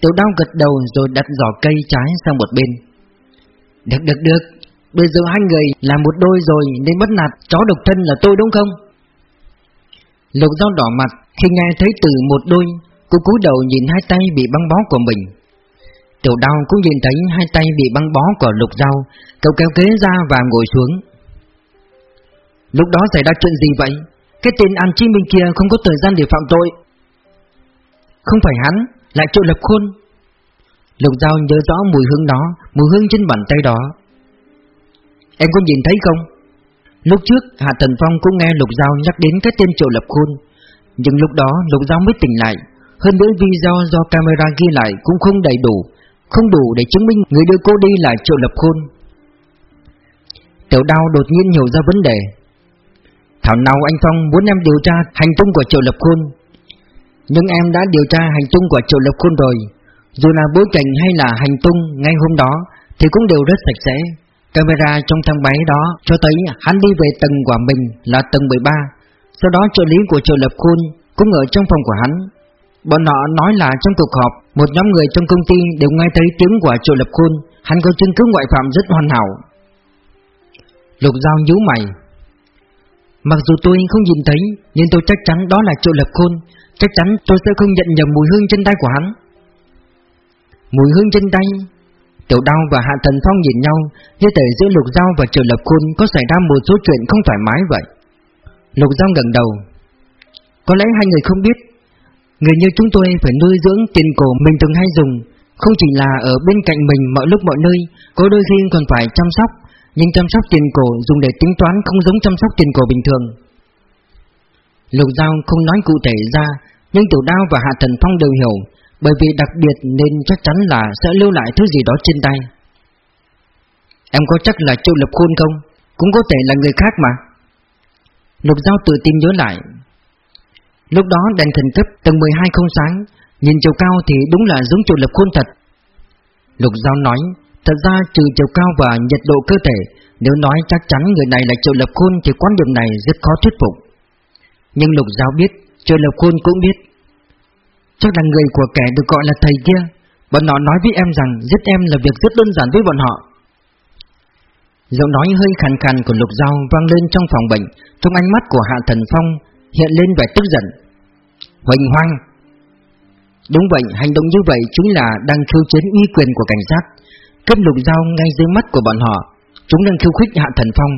Tiểu đao gật đầu rồi đặt giỏ cây trái sang một bên. Được được được, Bây giờ hai người là một đôi rồi, Nên bắt nạt chó độc thân là tôi đúng không? Lục dao đỏ mặt khi nghe thấy từ một đôi Cô cúi đầu nhìn hai tay bị băng bó của mình. Tiểu đao cũng nhìn thấy hai tay bị băng bó của lục dao Cậu kéo ghế ra và ngồi xuống. Lúc đó xảy ra chuyện gì vậy? Cái tên An Chi Minh kia không có thời gian để phạm tội. Không phải hắn, lại triệu lập khôn Lục dao nhớ rõ mùi hương đó Mùi hương trên bàn tay đó. Em có nhìn thấy không? Lúc trước, Hạ thần Phong cũng nghe Lục Giao nhắc đến cái tên Triệu Lập Khôn. Nhưng lúc đó, Lục Giao mới tỉnh lại. Hơn nữa video do camera ghi lại cũng không đầy đủ, Không đủ để chứng minh người đưa cô đi là Triệu Lập Khôn. Tiểu đao đột nhiên hiểu ra vấn đề. Thảo nào anh Phong muốn em điều tra hành tung của Triệu Lập Khôn? Nhưng em đã điều tra hành tung của Triệu Lập Khôn rồi. Dù là bối cảnh hay là hành tung, ngay hôm đó Thì cũng đều rất sạch sẽ. Camera trong thang máy đó cho thấy hắn đi về tầng của mình là tầng 13 Sau đó trợ lý của Triệu Lập Khôn cũng ở trong phòng của hắn. Bọn họ nói là trong cuộc họp, Một nhóm người trong công ty đều nghe thấy tiếng của Triệu Lập Khôn. Hắn có chứng cứ ngoại phạm rất hoàn hảo. Lục Giao nhíu mày. Mặc dù tôi không nhìn thấy, Nhưng tôi chắc chắn đó là Triệu Lập Khôn. Chắc chắn tôi sẽ không nhận nhầm mùi hương trên tay của hắn. Mùi hương trên tay? Tiểu Đao và Hạ Thần Phong nhìn nhau, như thể giữa Lục Giao và Triệu Lập Khôn có xảy ra một số chuyện không thoải mái vậy. Lục Giao gần đầu. Có lẽ hai người không biết, người như chúng tôi phải nuôi dưỡng tiền cổ mình từng hay dùng, không chỉ là ở bên cạnh mình mọi lúc mọi nơi, có đôi khi còn phải chăm sóc, nhưng chăm sóc tiền cổ dùng để tính toán không giống chăm sóc tiền cổ bình thường. Lục Giao không nói cụ thể ra, nhưng Tiểu Đao và Hạ Thần Phong đều hiểu, bởi vì đặc biệt nên chắc chắn là sẽ lưu lại thứ gì đó trên tay Em có chắc là Châu Lập Khôn không? cũng có thể là người khác mà. Lục Giao tự tin nhớ lại. Lúc đó đèn thần cấp tầng 12 không sáng, nhìn chiều cao thì đúng là giống châu lập khôn thật. Lục Giao nói, thật ra trừ chiều cao và nhiệt độ cơ thể, nếu nói chắc chắn người này là triệu lập khôn thì quan điểm này rất khó thuyết phục. Nhưng Lục Giao biết, triệu lập khôn cũng biết. Chắc là người của kẻ được gọi là thầy kia, bọn họ nói với em rằng giết em là việc rất đơn giản với bọn họ. Giọng nói hơi khàn khàn của Lục Giao vang lên trong phòng bệnh, trong ánh mắt của Hạ Thần Phong hiện lên vẻ tức giận. Huỳnh hoang! Đúng vậy, hành động như vậy chính là đang khiêu chiến uy quyền của cảnh sát. Cấp Lục Giao ngay dưới mắt của bọn họ, chúng đang khiêu khích Hạ Thần Phong.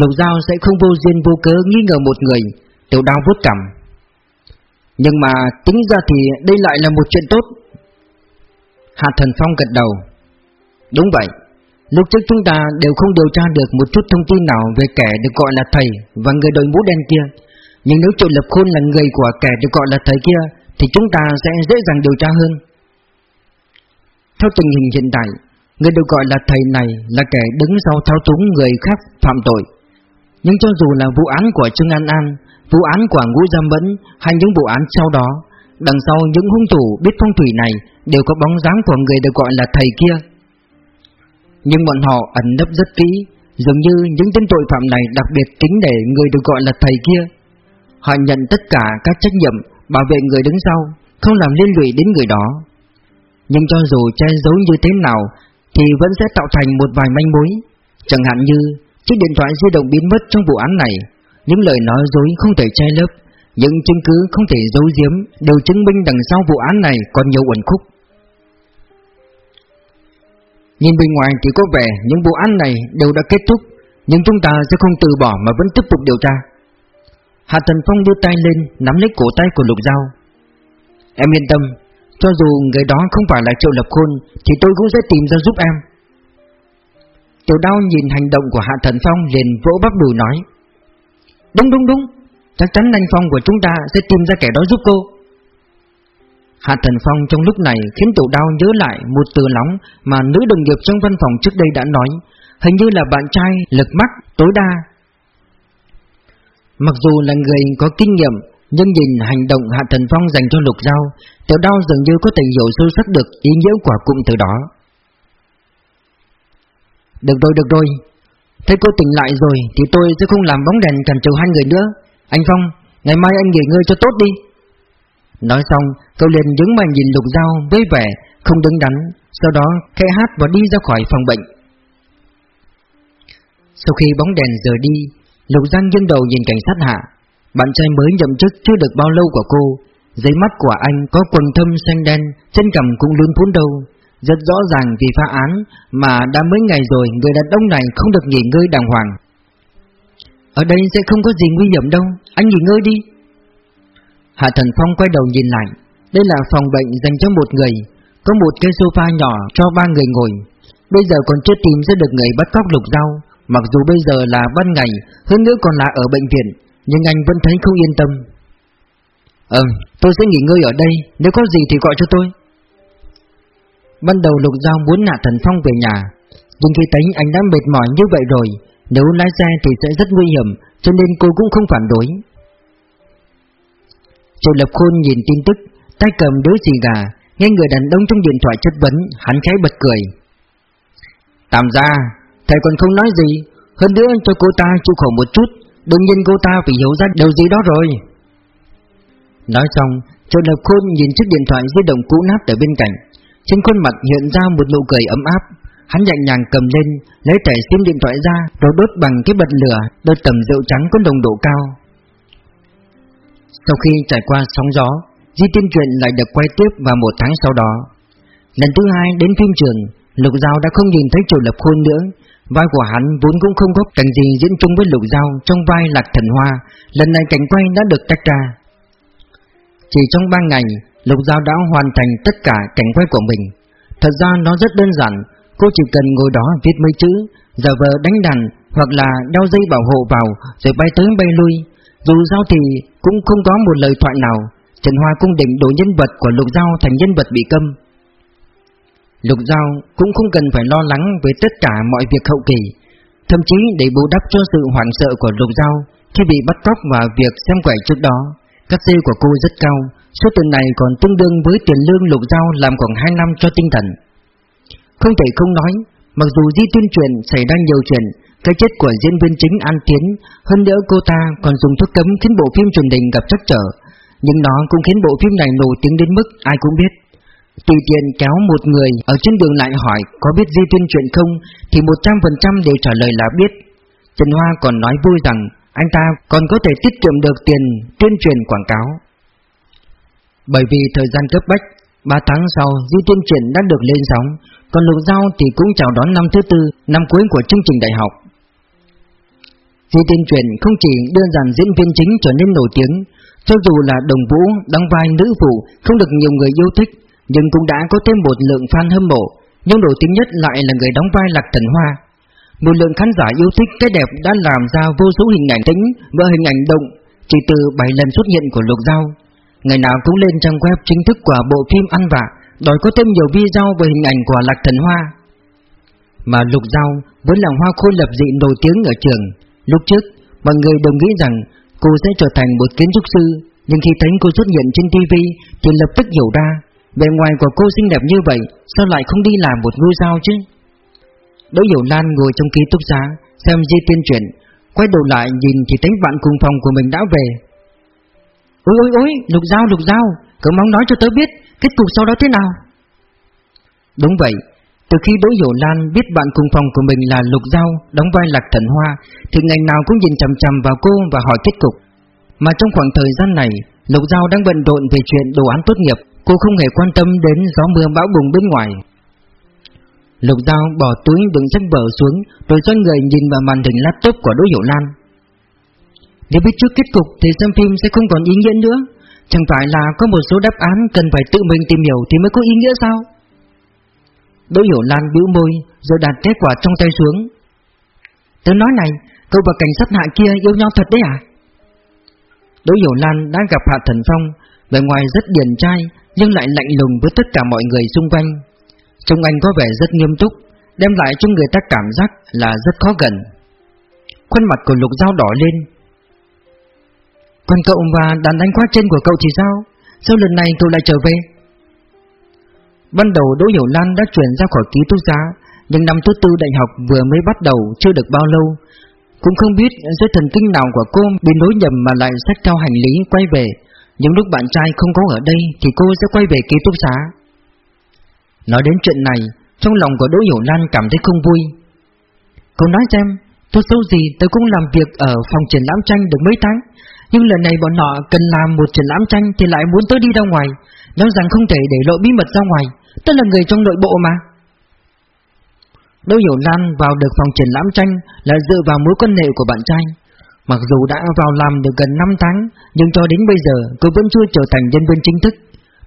Lục Giao sẽ không vô duyên vô cớ nghi ngờ một người, tiểu đau vuốt cằm. Nhưng mà tính ra thì đây lại là một chuyện tốt. Hạ Thần Phong gật đầu. Đúng vậy, Lúc trước chúng ta đều không điều tra được một chút thông tin nào về kẻ được gọi là thầy và người đội mũ đen kia. Nhưng nếu Triệu Lập Khôn là người của kẻ được gọi là thầy kia, thì chúng ta sẽ dễ dàng điều tra hơn. Theo tình hình hiện tại, người được gọi là thầy này là kẻ đứng sau thao túng người khác phạm tội. Nhưng cho dù là vụ án của Trương An An, vụ án của Ngũ Giam Mẫn hay những vụ án sau đó, đằng sau những hung thủ biết phong thủy này đều có bóng dáng của người được gọi là thầy kia nhưng bọn họ ẩn nấp rất kỹ, dường như những tên tội phạm này đặc biệt kính để người được gọi là thầy kia. Họ nhận tất cả các trách nhiệm bảo vệ người đứng sau, không làm liên lụy đến người đó. Nhưng cho dù che giấu như thế nào, thì vẫn sẽ tạo thành một vài manh mối. Chẳng hạn như chiếc điện thoại di động biến mất trong vụ án này, những lời nói dối không thể che lấp, những chứng cứ không thể giấu giếm đều chứng minh đằng sau vụ án này còn nhiều uẩn khúc. Nhìn bên ngoài thì có vẻ những vụ án này đều đã kết thúc Nhưng chúng ta sẽ không từ bỏ mà vẫn tiếp tục điều tra. Hạ Thần Phong đưa tay lên Nắm lấy cổ tay của Lục Giao. Em yên tâm Cho dù người đó không phải là Triệu Lập Khôn Thì tôi cũng sẽ tìm ra giúp em. Tiểu đao nhìn hành động của Hạ Thần Phong liền vỗ bắp đùi nói Đúng đúng đúng Chắc chắn anh Phong của chúng ta sẽ tìm ra kẻ đó giúp cô Hạ Thần Phong trong lúc này khiến tiểu đao nhớ lại một từ nóng mà nữ đồng nghiệp trong văn phòng trước đây đã nói, hình như là bạn trai lực mắt tối đa. Mặc dù là người có kinh nghiệm, nhưng nhìn hành động Hạ Thần Phong dành cho Lục Giao, tiểu đao dường như có thể hiểu sâu sắc được ý nghĩa của cụm từ đó. Được rồi, được rồi. Thấy cô tỉnh lại rồi thì tôi sẽ không làm bóng đèn cản trừ hai người nữa. Anh Phong, ngày mai anh nghỉ ngơi cho tốt đi. Nói xong, cậu liền đứng mà nhìn Lục dao với vẻ không đứng đắn, sau đó khẽ hát và đi ra khỏi phòng bệnh. Sau khi bóng đèn rời đi, Lục Giang nghiêng đầu nhìn cảnh sát hạ. Bạn trai mới nhậm chức chưa được bao lâu của cô, dưới mắt của anh có quần thâm xanh đen, chân cầm cũng luôn phun đầu. Rất rõ ràng vì phá án mà đã mấy ngày rồi người đàn ông này không được nghỉ ngơi đàng hoàng. Ở đây sẽ không có gì nguy hiểm đâu, anh nghỉ ngơi đi. Hạ Thần Phong quay đầu nhìn lại. Đây là phòng bệnh dành cho một người. Có một cái sofa nhỏ cho ba người ngồi. Bây giờ còn chưa tìm ra được người bắt cóc lục dao. Mặc dù bây giờ là ban ngày Hơn nữa còn là ở bệnh viện Nhưng anh vẫn thấy không yên tâm. Ờ, tôi sẽ nghỉ ngơi ở đây. Nếu có gì thì gọi cho tôi. Ban đầu lục giao muốn nạ Thần Phong về nhà Nhưng khi thấy anh đã mệt mỏi như vậy rồi Nếu lái xe thì sẽ rất nguy hiểm Cho nên cô cũng không phản đối Triệu Lập Khôn nhìn tin tức, tay cầm đứa xì gà, nghe người đàn ông trong điện thoại chất vấn, hắn khẽ bật cười. Tạm ra, thầy còn không nói gì, hơn nữa cho cô ta chịu khổ một chút, đương nhiên cô ta phải hiểu ra điều gì đó rồi. Nói xong, Triệu Lập Khôn nhìn chiếc điện thoại di động cũ nát ở bên cạnh, trên khuôn mặt hiện ra một nụ cười ấm áp. Hắn nhẹ nhàng cầm lên, lấy thẻ sim điện thoại ra, rồi đốt bằng cái bật lửa, đôi tầm rượu trắng có nồng độ cao, sau khi trải qua sóng gió, Di Tiên Truyện lại được quay tiếp vào một tháng sau đó. Lần thứ hai đến phim trường, Lục Giao đã không nhìn thấy Triệu Lập Khôn nữa. Vai của hắn vốn cũng không có cảnh gì diễn chung với Lục Giao trong vai Lạc Thần Hoa, lần này cảnh quay đã được tách ra. Chỉ trong 3 ngày, Lục Giao đã hoàn thành tất cả cảnh quay của mình. Thật ra nó rất đơn giản, cô chỉ cần ngồi đó viết mấy chữ, giờ vờ đánh đàn hoặc là đeo dây bảo hộ vào rồi bay tới bay lui, dù sao thì cũng không có một lời thoại nào Trần Hoa cũng định đổi nhân vật của Lục Giao thành nhân vật bị câm Lục Giao cũng không cần phải lo lắng về tất cả mọi việc hậu kỳ thậm chí để bù đắp cho sự hoảng sợ của Lục Giao khi bị bắt cóc và việc xem quẻ trước đó. Các dê của cô rất cao, số tiền này còn tương đương với tiền lương Lục Giao làm khoảng 2 năm cho tinh thần. Không thể không nói, mặc dù di tuyên truyền xảy ra nhiều chuyện, cái chết của diễn viên chính An Tiến, hơn nữa cô ta còn dùng thuốc cấm khiến bộ phim truyền đình gặp trắc trở, nhưng nó cũng khiến bộ phim này nổi tiếng đến mức ai cũng biết. Tùy tiện kéo một người ở trên đường lại hỏi có biết di tuyên chuyện không thì 100% đều trả lời là biết. Trần Hoa còn nói vui rằng anh ta còn có thể tiết kiệm được tiền tuyên truyền quảng cáo. Bởi vì thời gian cấp bách, 3 tháng sau di tuyên truyền đã được lên sóng, còn Lục Giao thì cũng chào đón năm thứ tư, năm cuối của chương trình đại học. Di tuyên truyền không chỉ đơn giản diễn viên chính trở nên nổi tiếng, cho dù là đồng vũ đóng vai nữ phụ không được nhiều người yêu thích, nhưng cũng đã có thêm một lượng fan hâm mộ, nhưng nổi tiếng nhất lại là người đóng vai Lạc Thần Hoa. Một lượng khán giả yêu thích cái đẹp đã làm ra vô số hình ảnh tính và hình ảnh động chỉ từ 7 lần xuất hiện của Lục Giao. Ngày nào cũng lên trang web chính thức của bộ phim ăn vạ, đòi có thêm nhiều video về hình ảnh của Lạc Thần Hoa. Mà Lục Giao vẫn là hoa khôi lập dị nổi tiếng ở trường. Lúc trước, mọi người đồng nghĩ rằng cô sẽ trở thành một kiến trúc sư, nhưng khi thấy cô xuất hiện trên TV thì lập tức hiểu ra Bề ngoài của cô xinh đẹp như vậy Sao lại không đi làm một ngôi sao chứ Đỗ Hiểu Lan ngồi trong ký túc xá Xem di tuyên truyền Quay đầu lại nhìn thì thấy bạn cùng phòng của mình đã về Ôi ôi ôi, Lục Giao Lục Giao Cậu mong nói cho tớ biết, Kết cục sau đó thế nào? Đúng vậy, Từ khi Đỗ Hiểu Lan biết bạn cùng phòng của mình là Lục Giao Đóng vai Lạc Thần Hoa, Thì ngày nào cũng nhìn chằm chằm vào cô và hỏi kết cục. Mà trong khoảng thời gian này, Lục Giao đang bận rộn về chuyện đồ án tốt nghiệp, Cô không hề quan tâm đến gió mưa bão bùng bên ngoài. Lục Giao bỏ túi đựng sách vở xuống, Rồi xoay người nhìn vào màn hình laptop của Đỗ Hiểu Lan. Nếu biết trước kết cục thì xem phim sẽ không còn ý nghĩa nữa Chẳng phải là có một số đáp án cần phải tự mình tìm hiểu thì mới có ý nghĩa sao Đỗ Hiểu Lan bĩu môi rồi đặt kết quả trong tay xuống Tớ nói này, cậu và cảnh sát hạ kia yêu nhau thật đấy à? Đỗ Hiểu Lan đã gặp Hạ Thần Phong Bề ngoài rất điển trai nhưng lại lạnh lùng với tất cả mọi người xung quanh. Trông anh có vẻ rất nghiêm túc, đem lại cho người ta cảm giác là rất khó gần. Khuôn mặt của Lục Giao đỏ lên. Còn cậu và đàn anh quá trên của cậu thì sao? Sao lần này cậu lại trở về? Ban đầu Đỗ Hiểu Lan đã chuyển ra khỏi ký túc xá, nhưng năm thứ tư đại học vừa mới bắt đầu chưa được bao lâu. Cũng không biết dây thần kinh nào của cô bị nối nhầm mà lại xách theo hành lý quay về, những lúc bạn trai không có ở đây Thì cô sẽ quay về ký túc xá Nói đến chuyện này Trong lòng của Đỗ Hiểu Lan cảm thấy không vui Cô nói xem Tôi xấu gì tôi cũng làm việc ở phòng triển lãm tranh được mấy tháng nhưng lần này bọn họ cần làm một triển lãm tranh Thì lại muốn tôi đi ra ngoài Nói rằng không thể để lộ bí mật ra ngoài Tôi là người trong nội bộ mà Đỗ Hiểu Lan vào được phòng triển lãm tranh Là dựa vào mối quan hệ của bạn trai Mặc dù đã vào làm được gần 5 tháng, nhưng cho đến bây giờ cô vẫn chưa trở thành nhân viên chính thức.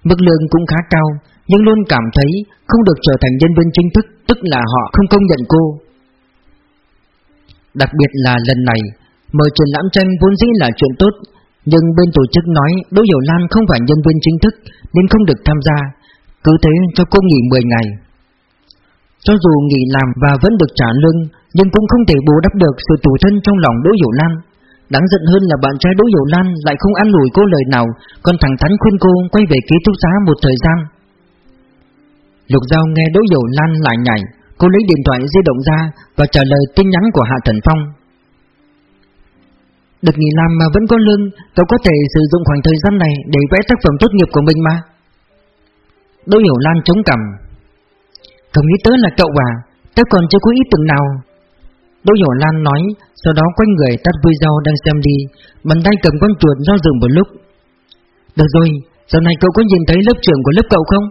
Mức lương cũng khá cao, nhưng luôn cảm thấy không được trở thành nhân viên chính thức, tức là họ không công nhận cô. Đặc biệt là lần này, mời triển lãm tranh vốn dĩ là chuyện tốt, nhưng bên tổ chức nói Đỗ Hiểu Lan không phải nhân viên chính thức nên không được tham gia, cứ thế cho cô nghỉ 10 ngày. Cho dù nghỉ làm và vẫn được trả lương, nhưng cũng không thể bù đắp được sự tủi thân trong lòng Đỗ Hiểu Lan. Đáng giận hơn là bạn trai Đỗ Hiểu Lan lại không ăn lùi cô lời nào, còn thẳng thắn khuyên cô quay về ký túc xá một thời gian. Lục Giao nghe Đỗ Hiểu Lan lại nhảy, cô lấy điện thoại di động ra và trả lời tin nhắn của Hạ Thần Phong. Được nghỉ làm mà vẫn có lương, cậu có thể sử dụng khoảng thời gian này để vẽ tác phẩm tốt nghiệp của mình mà. Đỗ Hiểu Lan chống cằm. Cậu nghĩ tới là cậu à, tớ còn chưa có ý tưởng nào Đỗ Hiểu Lan nói, sau đó quay người tắt video đang xem đi, bàn tay cầm con chuột do dự một lúc. Được rồi, giờ này cậu có nhìn thấy lớp trưởng của lớp cậu không?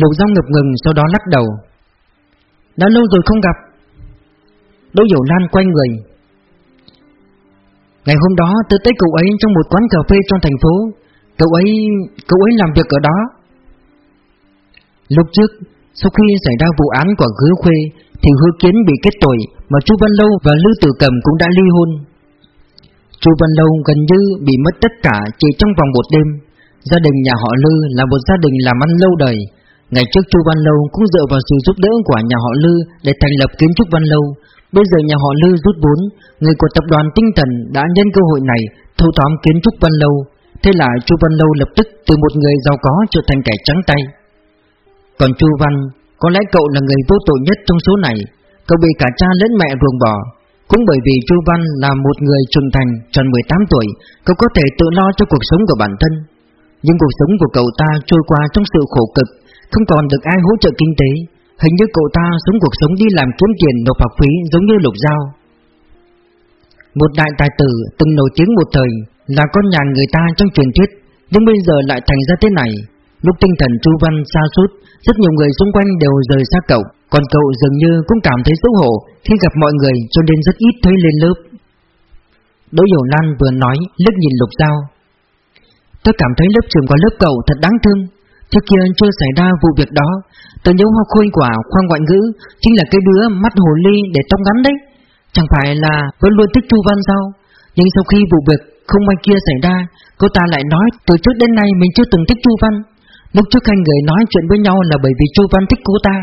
Lục Giao ngập ngừng sau đó lắc đầu. Đã lâu rồi không gặp. Đỗ Hiểu Lan quay người. Ngày hôm đó tôi tới cậu ấy trong một quán cà phê trong thành phố. Cậu ấy, cậu ấy làm việc ở đó. Lúc trước, sau khi xảy ra vụ án của Hứa Khuê, thì hứa kiến bị kết tội mà Chu Văn Lâu và Lư Tử Cầm cũng đã ly hôn. Chu Văn Lâu gần như bị mất tất cả chỉ trong vòng một đêm. Gia đình nhà họ Lư là một gia đình làm ăn lâu đời, Ngày trước Chu Văn Lâu cũng dựa vào sự giúp đỡ của nhà họ Lư để thành lập kiến trúc Văn Lâu. Bây giờ nhà họ Lư rút vốn, người của tập đoàn Tinh Thần đã nhân cơ hội này thâu tóm kiến trúc Văn Lâu. Thế là Chu Văn Lâu lập tức từ một người giàu có trở thành kẻ trắng tay. Còn Chu Văn, có lẽ cậu là người vô tội nhất trong số này. Cậu bị cả cha lẫn mẹ ruồng bỏ. Cũng bởi vì Chu Văn là một người trưởng thành tròn 18 tuổi, cậu có thể tự lo cho cuộc sống của bản thân. Nhưng cuộc sống của cậu ta trôi qua trong sự khổ cực, không còn được ai hỗ trợ kinh tế. Hình như cậu ta sống cuộc sống đi làm kiếm tiền nộp học phí giống như Lục Giao. Một đại tài tử từng nổi tiếng một thời là con nhà người ta trong truyền thuyết, nhưng bây giờ lại thành ra thế này. Lúc tinh thần Chu Văn xa sút rất nhiều người xung quanh đều rời xa cậu, còn cậu dường như cũng cảm thấy xấu hổ khi gặp mọi người cho nên rất ít thấy lên lớp. Đỗ Hiểu Lan vừa nói, liếc nhìn Lục Giao. Tôi cảm thấy lớp trường của lớp cậu thật đáng thương. Trước kia chưa xảy ra vụ việc đó, tôi nhớ hoa khôi quả khoa ngoại ngữ chính là cái đứa mắt hồ ly để tóc ngắn đấy. Chẳng phải là vẫn luôn thích Chu Văn sao? Nhưng sau khi vụ việc không may kia xảy ra, cô ta lại nói từ trước đến nay mình chưa từng thích Chu Văn. Lúc trước hai người nói chuyện với nhau là bởi vì Chu Văn thích cô ta.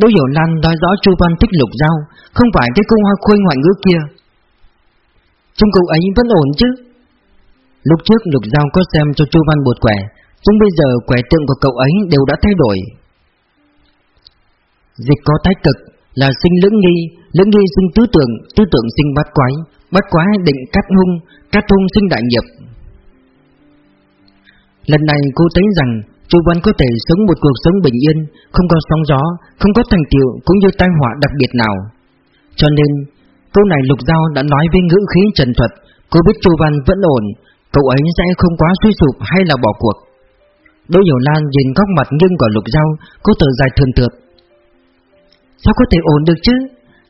Đỗ Hiểu Lan nói rõ Chu Văn thích Lục Giao, không phải cái cô hoa khôi ngoại ngữ kia. Trong cậu ấy vẫn ổn chứ? Lúc trước Lục Giao có xem cho Chu Văn bột quẻ, nhưng bây giờ quẻ tượng của cậu ấy đều đã thay đổi. Dịch có thái cực là sinh lưỡng nghi, lưỡng nghi sinh tứ tưởng, tứ tưởng sinh bát quái, bát quái định cắt hung, cắt hung sinh đại nghiệp. Lần này cô thấy rằng Chu Văn có thể sống một cuộc sống bình yên, không có sóng gió, không có thành tiệu cũng như tai họa đặc biệt nào. Cho nên, câu này Lục Giao đã nói với ngữ khí trần thuật, cô biết Chu Văn vẫn ổn, cậu ấy sẽ không quá suy sụp hay là bỏ cuộc. Đỗ Hiểu Lan nhìn góc mặt nghiêng của Lục Giao, cô tờ dài thường thượt. Sao có thể ổn được chứ?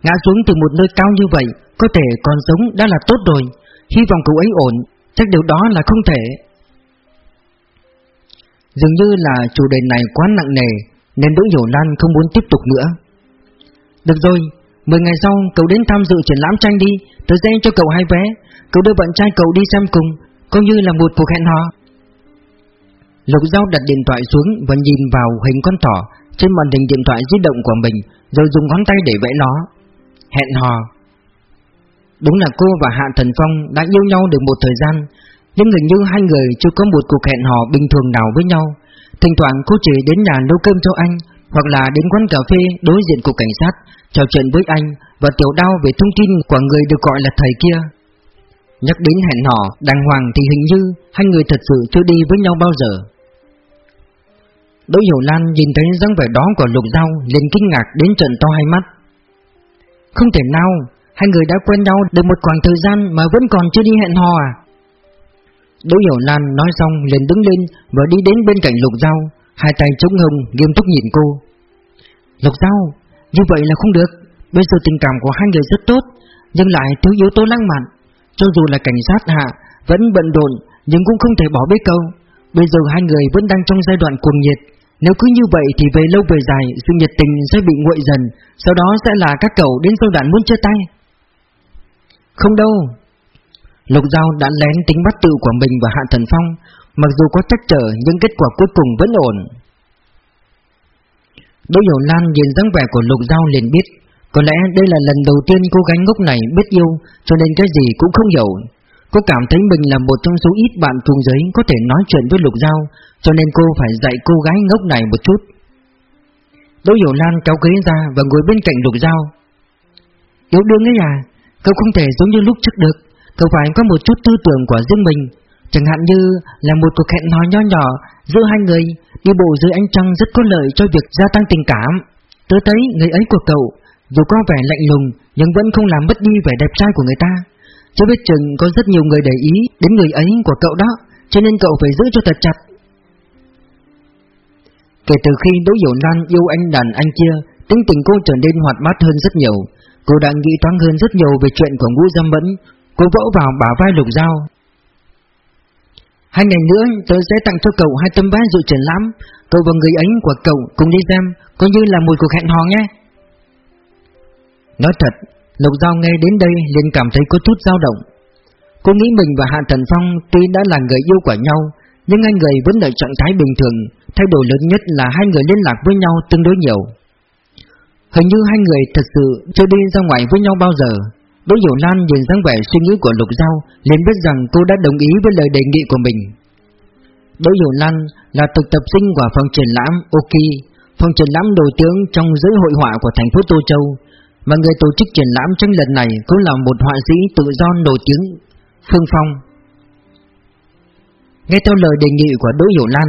Ngã xuống từ một nơi cao như vậy, có thể còn sống đã là tốt rồi. Hy vọng cậu ấy ổn, chắc điều đó là không thể. Dường như là chủ đề này quá nặng nề Nên Đỗ Hiểu Lan không muốn tiếp tục nữa Được rồi 10 ngày sau cậu đến tham dự triển lãm tranh đi Tớ sẽ cho cậu hai vé Cậu đưa bạn trai cậu đi xem cùng Coi như là một cuộc hẹn hò Lục Giao đặt điện thoại xuống Và nhìn vào hình con thỏ. Trên màn hình điện thoại di động của mình, Rồi dùng ngón tay để vẽ nó. Hẹn hò. Đúng là cô và Hạ Thần Phong đã yêu nhau được một thời gian, nhưng hình như hai người chưa có một cuộc hẹn hò bình thường nào với nhau. Thỉnh thoảng cô chỉ đến nhà nấu cơm cho anh, Hoặc là đến quán cà phê đối diện cục cảnh sát, Trò chuyện với anh Và tiểu đao về thông tin của người được gọi là thầy kia. Nhắc đến hẹn hò đàng hoàng thì hình như Hai người thật sự chưa đi với nhau bao giờ. Đỗ Hiểu Lan nhìn thấy dáng vẻ đó của Lục Giao liền kinh ngạc đến trận to hai mắt Không thể nào Hai người đã quen nhau được một khoảng thời gian mà vẫn còn chưa đi hẹn hò à Đỗ Hiểu Lan nói xong liền đứng lên và đi đến bên cạnh Lục Giao, hai tay chống hông nghiêm túc nhìn cô. Lục Giao, như vậy là không được. Bây giờ tình cảm của hai người rất tốt, nhưng lại thiếu yếu tố lãng mạn. Cho dù là cảnh sát hạ vẫn bận rộn, nhưng cũng không thể bỏ bê câu. Bây giờ hai người vẫn đang trong giai đoạn cuồng nhiệt. Nếu cứ như vậy thì về lâu về dài, sự nhiệt tình sẽ bị nguội dần, sau đó sẽ là các cậu đến giai đoạn muốn chia tay. Không đâu, Lục Giao đã lén tính bắt tự của mình và Hạ Thần Phong, mặc dù có trách trở nhưng kết quả cuối cùng vẫn ổn. Đỗ Hiểu Lan nhìn dáng vẻ của Lục Giao liền biết, có lẽ đây là lần đầu tiên cô gái ngốc này biết yêu, cho nên cái gì cũng không hiểu. Cô cảm thấy mình là một trong số ít bạn cùng giới có thể nói chuyện với Lục Giao, cho nên cô phải dạy cô gái ngốc này một chút. Đỗ Hiểu Lan kéo ghế ra và ngồi bên cạnh Lục Giao. Yếu đương ấy à, cậu không thể giống như lúc trước được. Cậu phải có một chút tư tưởng của riêng mình Chẳng hạn như là một cuộc hẹn hò nho nhỏ giữa hai người Đi bộ dưới ánh trăng rất có lợi cho việc gia tăng tình cảm Tớ thấy người ấy của cậu Dù có vẻ lạnh lùng Nhưng vẫn không làm mất đi vẻ đẹp trai của người ta Chứ biết chừng có rất nhiều người để ý Đến người ấy của cậu đó, Cho nên cậu phải giữ cho thật chặt. Kể từ khi Đỗ Hiểu Lan yêu anh đàn anh kia, Tính tình cô trở nên hoạt bát hơn rất nhiều. Cô đã nghĩ toán hơn rất nhiều về chuyện của Ngũ Dâm bẫn Cô vỗ vào bả vai lục dao. Hai ngày nữa, tôi sẽ tặng cho cậu hai tấm vé dự triển lãm. Cậu và người ấy của cậu cùng đi xem, Coi như là một cuộc hẹn hò nhé. Nói thật Lục Giao nghe đến đây liền cảm thấy có chút dao động Cô nghĩ mình và Hạ Thần Phong tuy đã là người yêu của nhau nhưng hai người vẫn ở trạng thái bình thường, thay đổi lớn nhất là hai người liên lạc với nhau tương đối nhiều. Hình như hai người thật sự chưa đi ra ngoài với nhau bao giờ. Đỗ Hiểu Lan nhìn dáng vẻ suy nghĩ của Lục Giao, liền biết rằng cô đã đồng ý với lời đề nghị của mình. Đỗ Hiểu Lan là thực tập sinh của phòng triển lãm Oki, phòng triển lãm nổi tiếng trong giới hội họa của thành phố Tô Châu, mà người tổ chức triển lãm tranh lần này cũng là một họa sĩ tự do nổi tiếng, Phương Phong. Nghe theo lời đề nghị của Đỗ Hiểu Lan,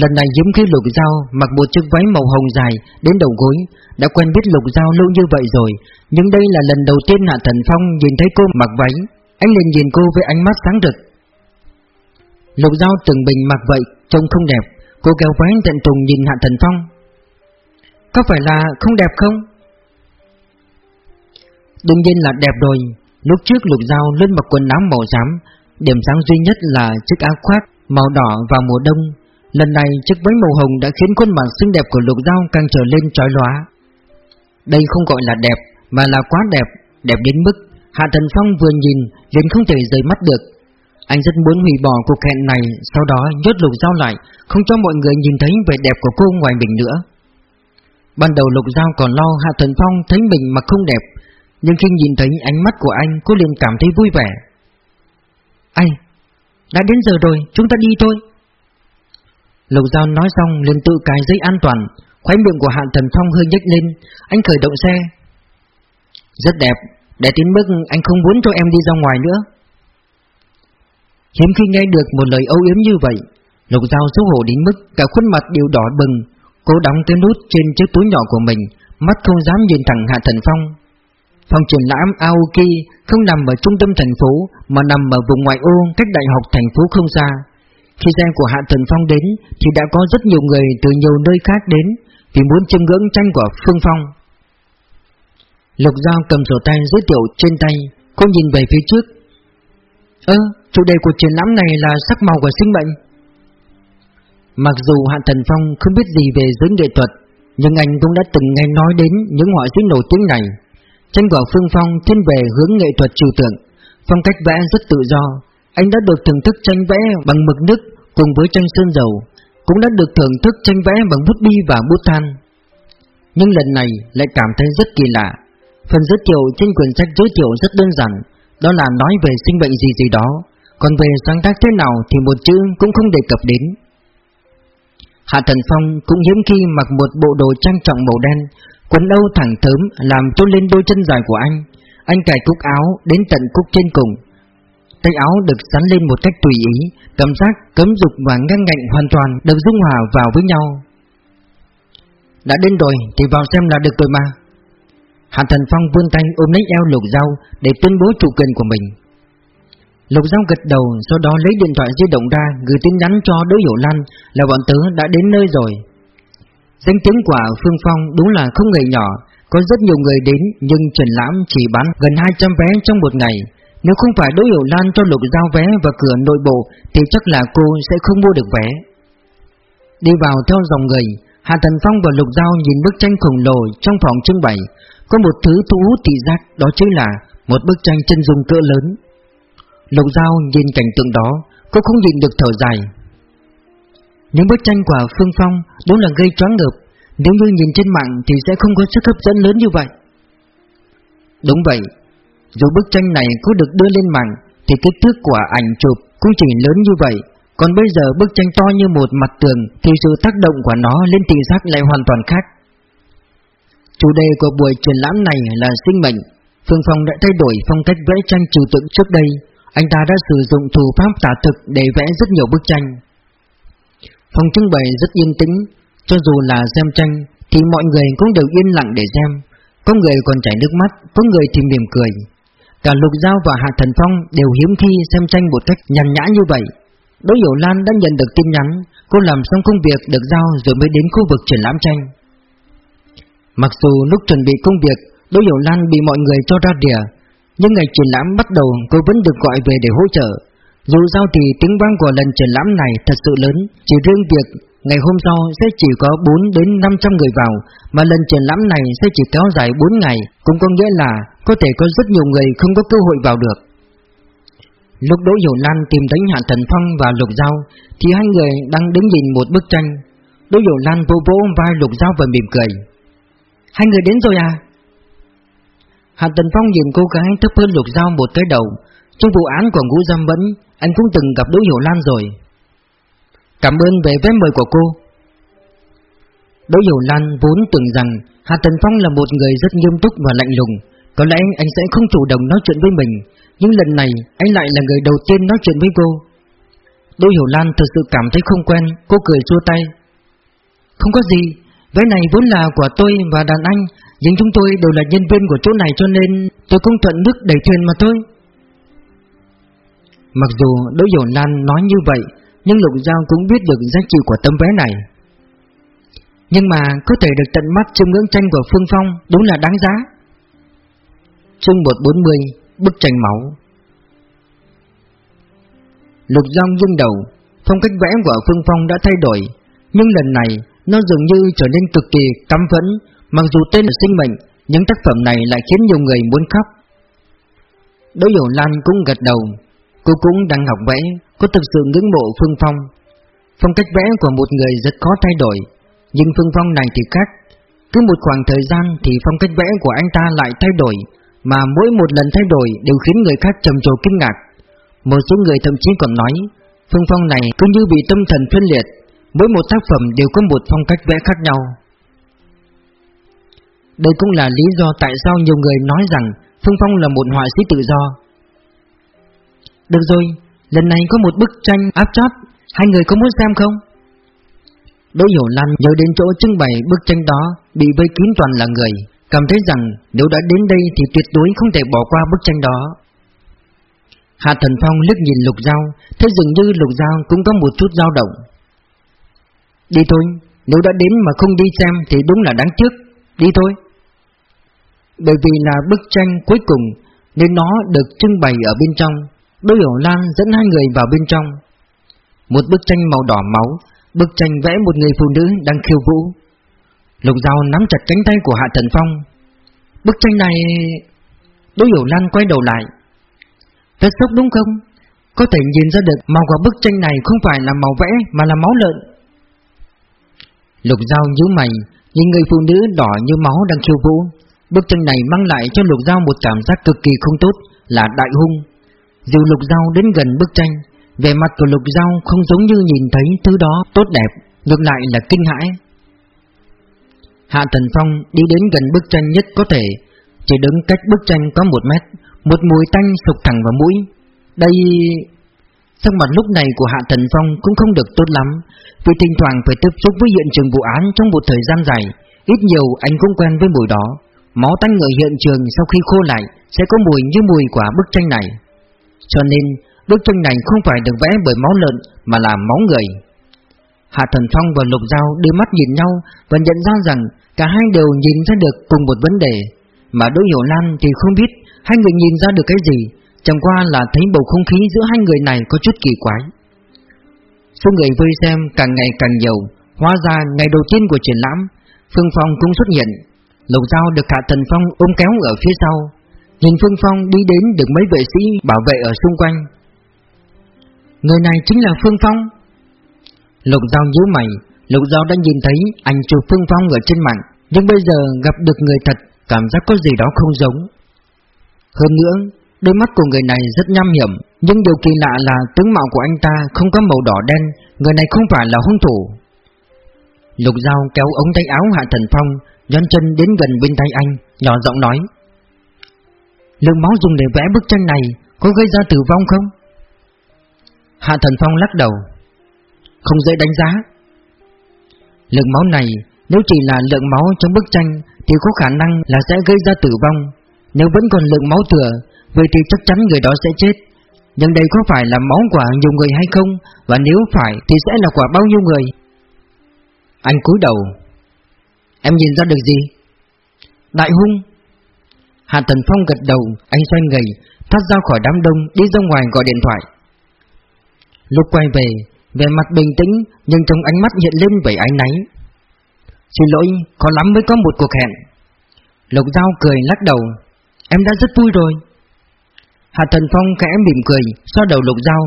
lần này Giống khi Lục Giao mặc một chiếc váy màu hồng dài đến đầu gối, đã quen biết Lục Giao lâu như vậy rồi, nhưng đây là lần đầu tiên Hạ Thần Phong nhìn thấy cô mặc váy, anh liền nhìn cô với ánh mắt sáng rực. Lục Giao từng bình mặc vậy, trông không đẹp, cô kéo váy tận tùng nhìn Hạ Thần Phong. Có phải là không đẹp không? Đương nhiên là đẹp rồi, lúc trước Lục Giao luôn mặc quần áo màu xám, điểm sáng duy nhất là chiếc áo khoác màu đỏ vào mùa đông. Lần này chiếc váy màu hồng đã khiến khuôn mặt xinh đẹp của Lục Giao càng trở lên chói lóa. Đây không gọi là đẹp, mà là quá đẹp, đẹp đến mức Hạ Thần Phong vừa nhìn liền không thể rời mắt được. Anh rất muốn hủy bỏ cuộc hẹn này, sau đó nhốt Lục Giao lại, không cho mọi người nhìn thấy vẻ đẹp của cô ngoài mình nữa. Ban đầu Lục Giao còn lo Hạ Thần Phong thấy mình mà không đẹp, nhưng khi nhìn thấy ánh mắt của anh, cô liền cảm thấy vui vẻ. Anh, đã đến giờ rồi, chúng ta đi thôi. Lục Giao nói xong liền tự cài dây an toàn, Khói miệng của Hạ Thần Phong hơi nhếch lên, anh khởi động xe. Rất đẹp, để đến mức anh không muốn cho em đi ra ngoài nữa. Hiếm khi nghe được một lời âu yếm như vậy, Lục Giao xấu hổ đến mức cả khuôn mặt đều đỏ bừng, cô đóng tiếng nút trên chiếc túi nhỏ của mình, mắt không dám nhìn thẳng Hạ Thần Phong. Phòng triển lãm Aoki không nằm ở trung tâm thành phố mà nằm ở vùng ngoại ô cách đại học thành phố không xa. Khi xe của Hạ Thần Phong đến thì đã có rất nhiều người từ nhiều nơi khác đến vì muốn chiêm ngưỡng tranh của Phương Phong. Lục Giao cầm sổ tay giới thiệu trên tay, cô nhìn về phía trước. Ơ, chủ đề của triển lãm này là sắc màu của sinh mệnh. Mặc dù Hạ Thần Phong không biết gì về giới nghệ thuật, nhưng anh cũng đã từng nghe nói đến những họa sĩ nổi tiếng này. Tranh của Phương Phong thiên về hướng nghệ thuật trừu tượng, phong cách vẽ rất tự do. Anh đã được thưởng thức tranh vẽ bằng mực nước cùng với tranh sơn dầu, cũng đã được thưởng thức tranh vẽ bằng bút bi và bút than. Nhưng lần này lại cảm thấy rất kỳ lạ. Phần giới thiệu trên quyển sách giới thiệu rất đơn giản, đó là nói về sinh bệnh gì gì đó, còn về sáng tác thế nào thì một chữ cũng không đề cập đến. Hạ Thần Phong cũng hiếm khi mặc một bộ đồ trang trọng màu đen, Quần âu thẳng thớm làm tôn lên đôi chân dài của anh. Anh cài cúc áo đến tận cúc trên cùng. Tay áo được sắn lên một cách tùy ý Cảm giác cấm dục và ngang ngạnh hoàn toàn được dung hòa vào với nhau. Đã đến rồi thì vào xem là được rồi mà. Hạ Thần Phong vươn tay ôm lấy eo lục dao để tuyên bố chủ quyền của mình. Lục Giao gật đầu sau đó lấy điện thoại di động ra gửi tin nhắn cho đối hiểu lan là bọn tớ đã đến nơi rồi Danh tiếng của Phương Phong đúng là không người nhỏ, có rất nhiều người đến nhưng triển lãm chỉ bán gần 200 vé trong một ngày. Nếu không phải đối hiểu Lan cho lục giao vé và cửa nội bộ thì chắc là cô sẽ không mua được vé. Đi vào theo dòng người, Hà Thần Phong và Lục Giao nhìn bức tranh khổng lồ trong phòng trưng bày, có một thứ thu hút thị giác đó chính là một bức tranh chân dung cỡ lớn. Lộc Giao nhìn cảnh tượng đó, cô không nhìn được thở dài, những bức tranh của Phương Phong đúng là gây choáng ngợp Nếu như nhìn trên mạng thì sẽ không có sức hấp dẫn lớn như vậy. Đúng vậy Dù bức tranh này có được đưa lên mạng Thì kích thước của ảnh chụp cũng chỉ lớn như vậy Còn bây giờ bức tranh to như một mặt tường Thì sự tác động của nó lên thị giác lại hoàn toàn khác. Chủ đề của buổi triển lãm này là sinh mệnh. Phương Phong đã thay đổi phong cách vẽ tranh trừu tượng trước đây. Anh ta đã sử dụng thủ pháp tả thực để vẽ rất nhiều bức tranh Phòng trưng bày rất yên tĩnh, cho dù là xem tranh thì mọi người cũng đều yên lặng để xem. Có người còn chảy nước mắt, có người thì mỉm cười. Cả Lục Giao và Hạ Thần Phong đều hiếm khi xem tranh một cách nhàn nhã như vậy. Đỗ Hiểu Lan đã nhận được tin nhắn, cô làm xong công việc được giao rồi mới đến khu vực triển lãm tranh. Mặc dù lúc chuẩn bị công việc, Đỗ Hiểu Lan bị mọi người cho ra đìa, nhưng ngày triển lãm bắt đầu cô vẫn được gọi về để hỗ trợ. Dù sao thì tiếng vang của lần triển lãm này thật sự lớn, chỉ riêng việc ngày hôm sau sẽ chỉ có 4 đến 500 người vào, mà lần triển lãm này sẽ chỉ kéo dài 4 ngày, cũng có nghĩa là có thể có rất nhiều người không có cơ hội vào được. Lúc Đỗ Hiểu Lan tìm đánh Hạ Thần Phong và Lục Giao Thì hai người đang đứng nhìn một bức tranh Đỗ Hiểu Lan vỗ vỗ vai Lục Giao và mỉm cười Hai người đến rồi à Hạ Tần Phong nhìn cô gái thấp hơn Lục dao một cái đầu. Trong vụ án của Ngũ Giam Vẫn Anh cũng từng gặp Đỗ Hiểu Lan rồi. Cảm ơn về vé mời của cô. Đỗ Hiểu Lan vốn tưởng rằng Hạ Tần Phong là một người rất nghiêm túc và lạnh lùng. Có lẽ anh sẽ không chủ động nói chuyện với mình, Nhưng lần này anh lại là người đầu tiên nói chuyện với cô. Đỗ Hiểu Lan thật sự cảm thấy không quen, Cô cười chua tay. Không có gì, Vé này vốn là của tôi và đàn anh nhưng chúng tôi đều là nhân viên của chỗ này cho nên Tôi cũng thuận nước đẩy thuyền mà thôi. Mặc dù Đỗ Hiểu Lan nói như vậy, Nhưng Lục Giao cũng biết được giá trị của tấm vé này. Nhưng mà có thể được tận mắt chiêm ngưỡng tranh của Phương Phong đúng là đáng giá. Chương 140 Bức tranh máu. Lục giao dương đầu, Phong cách vẽ của Phương Phong đã thay đổi, Nhưng lần này Nó dường như trở nên cực kỳ căm phẫn Mặc dù tên là sinh mệnh Những tác phẩm này lại khiến nhiều người muốn khóc. Đỗ Hiểu Lan cũng gật đầu. Cô cũng đang học vẽ, Có thực sự ngưỡng mộ Phương Phong. Phong cách vẽ của một người rất khó thay đổi, nhưng phương phong này thì khác. Cứ một khoảng thời gian thì phong cách vẽ của anh ta lại thay đổi, Mà mỗi một lần thay đổi đều khiến người khác trầm trồ kinh ngạc. Một số người thậm chí còn nói, Phương phong này cứ như bị tâm thần phân liệt. Mỗi một tác phẩm đều có một phong cách vẽ khác nhau. Đây cũng là lý do tại sao nhiều người nói rằng Phương Phong là một họa sĩ tự do Được rồi, lần này có một bức tranh áp chót Hai người có muốn xem không? Đỗ Hiểu Lan nhớ đến chỗ trưng bày bức tranh đó bị vây kín toàn là người, cảm thấy rằng nếu đã đến đây thì tuyệt đối không thể bỏ qua bức tranh đó. Hạ Thần Phong liếc nhìn Lục Giao, thấy dường như Lục Giao cũng có một chút dao động. Đi thôi, nếu đã đến mà không đi xem thì đúng là đáng tiếc, đi thôi. Bởi vì là bức tranh cuối cùng nên nó được trưng bày ở bên trong, Đỗ Hiểu Lan dẫn hai người vào bên trong. Một bức tranh màu đỏ máu Bức tranh vẽ một người phụ nữ đang khiêu vũ. Lục dao nắm chặt cánh tay của Hạ Thần Phong. Bức tranh này... Đỗ Hiểu Lan quay đầu lại. Rất sốc đúng không? Có thể nhìn ra được màu của bức tranh này không phải là màu vẽ mà là máu lợn. Lục dao nhíu mày Nhìn người phụ nữ đỏ như máu đang khiêu vũ. Bức tranh này mang lại cho Lục Giao một cảm giác cực kỳ không tốt Là đại hung Dù Lục Giao đến gần bức tranh về mặt của Lục Giao không giống như nhìn thấy thứ đó tốt đẹp, ngược lại là kinh hãi. Hạ Thần Phong đi đến gần bức tranh nhất có thể, chỉ đứng cách bức tranh có một mét, một mùi tanh sục thẳng vào mũi. Đây... Sắc mặt lúc này của Hạ Thần Phong cũng không được tốt lắm, vì thỉnh thoảng phải tiếp xúc với hiện trường vụ án trong một thời gian dài, ít nhiều anh cũng quen với mùi đó. Máu tanh ở hiện trường sau khi khô lại sẽ có mùi như mùi của bức tranh này. Cho nên, Bức tranh này không phải được vẽ bởi máu lợn mà là máu người. Hạ Thần Phong và Lục Giao đưa mắt nhìn nhau và nhận ra rằng cả hai đều nhìn ra được cùng một vấn đề. Mà đối hiểu Lan thì không biết hai người nhìn ra được cái gì, Chẳng qua là thấy bầu không khí giữa hai người này có chút kỳ quái. Số người vây xem càng ngày càng nhiều, Hóa ra ngày đầu tiên của triển lãm, Phương Phong cũng xuất hiện. Lục Giao được Hạ Thần Phong ôm kéo ở phía sau. Nhìn Phương Phong đi đến được mấy vệ sĩ bảo vệ ở xung quanh. Người này chính là Phương Phong. Lục Giao nhíu mày. Lục Giao đã nhìn thấy ảnh chụp Phương Phong ở trên mạng. Nhưng bây giờ gặp được người thật, Cảm giác có gì đó không giống. Hơn nữa, Đôi mắt của người này rất nham hiểm. Nhưng điều kỳ lạ là tướng mạo của anh ta Không có màu đỏ đen. Người này không phải là hung thủ. Lục Giao kéo ống tay áo Hạ Thần Phong, Nhón chân đến gần bên tay anh, Nhỏ giọng nói. Lượng máu dùng để vẽ bức tranh này Có gây ra tử vong không? Hạ Thần Phong lắc đầu. Không dễ đánh giá. Lượng máu này, Nếu chỉ là lượng máu trong bức tranh, Thì có khả năng là sẽ gây ra tử vong. Nếu vẫn còn lượng máu thừa, Vậy thì chắc chắn người đó sẽ chết. Nhưng đây có phải là máu của nhiều người hay không? Và nếu phải, thì sẽ là quả bao nhiêu người? Anh cúi đầu Em nhìn ra được gì Đại hung Hạ Thần Phong gật đầu Anh xoay người Thoát ra khỏi đám đông Đi ra ngoài gọi điện thoại Lúc quay về, về mặt bình tĩnh nhưng trong ánh mắt hiện lên vẻ ánh náy. Xin lỗi, khó lắm mới có một cuộc hẹn. Lục Giao cười lắc đầu, em đã rất vui rồi. Hạ Thần Phong khẽ mỉm cười, xoa đầu lục dao.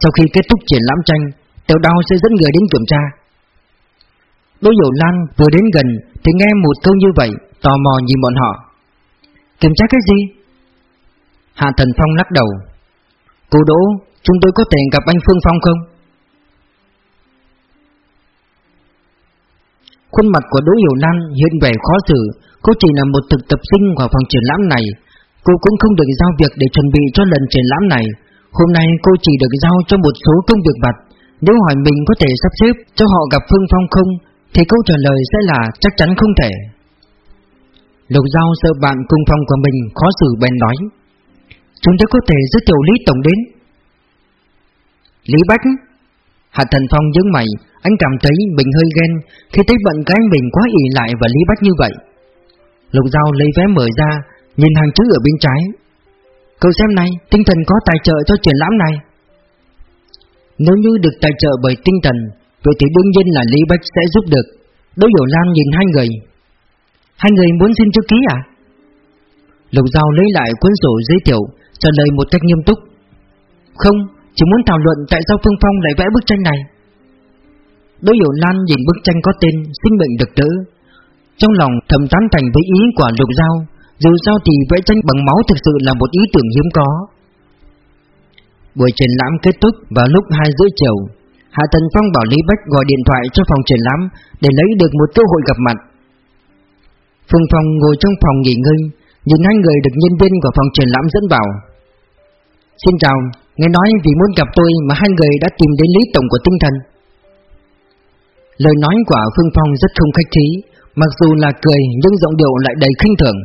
Sau khi kết thúc triển lãm tranh, tiểu đao sẽ dẫn người đến kiểm tra. Đỗ Hiểu Lan vừa đến gần thì nghe một câu như vậy, tò mò nhìn bọn họ. Kiểm tra cái gì? Hạ Thần Phong lắc đầu. Cô Đỗ, chúng tôi có thể gặp anh Phương Phong không? Khuôn mặt của Đỗ Hiểu Lan hiện vẻ khó xử, cô chỉ là một thực tập sinh của phòng triển lãm này. Cô cũng không được giao việc để chuẩn bị cho lần triển lãm này. Hôm nay cô chỉ được giao cho một số công việc vặt. Nếu hỏi mình có thể sắp xếp cho họ gặp Phương Phong không, thì câu trả lời sẽ là chắc chắn không thể. Lục Giao sợ bạn cùng phòng của mình khó xử bèn nói. Chúng ta có thể giới thiệu Lý Tổng đến. Lý Bách Hạ Thần Phong nhướng mày, anh cảm thấy mình hơi ghen khi thấy bận cái mình quá ỉ lại và Lý Bách như vậy. Lục Giao lấy vé mở ra, nhìn hàng chữ ở bên trái. Cậu xem này, tinh thần có tài trợ cho triển lãm này. Nếu như được tài trợ bởi tinh thần, vậy thì đương nhiên là Lý Bách sẽ giúp được. Đỗ Hiểu Lam nhìn hai người. Hai người muốn xin chữ ký à? Lục Giao lấy lại cuốn sổ giới thiệu, trả lời một cách nghiêm túc. Không, chỉ muốn thảo luận tại sao Phương Phong lại vẽ bức tranh này. Đỗ Hiểu Lan nhìn bức tranh có tên Sinh mệnh được đỡ. Trong lòng thầm tán thành với ý của Lục Giao, dù sao thì vẽ tranh bằng máu thực sự là một ý tưởng hiếm có. Buổi triển lãm kết thúc vào lúc 2 rưỡi chiều. Hạ Tần Phong bảo Lý Bách gọi điện thoại cho phòng triển lãm để lấy được một cơ hội gặp mặt. Phương Phong ngồi trong phòng nghỉ ngơi, nhìn hai người được nhân viên của phòng triển lãm dẫn vào. Xin chào, nghe nói vì muốn gặp tôi mà hai người đã tìm đến Lý Tổng của tinh thần. Lời nói của Phương Phong rất không khách khí, mặc dù là cười nhưng giọng điệu lại đầy khinh thường.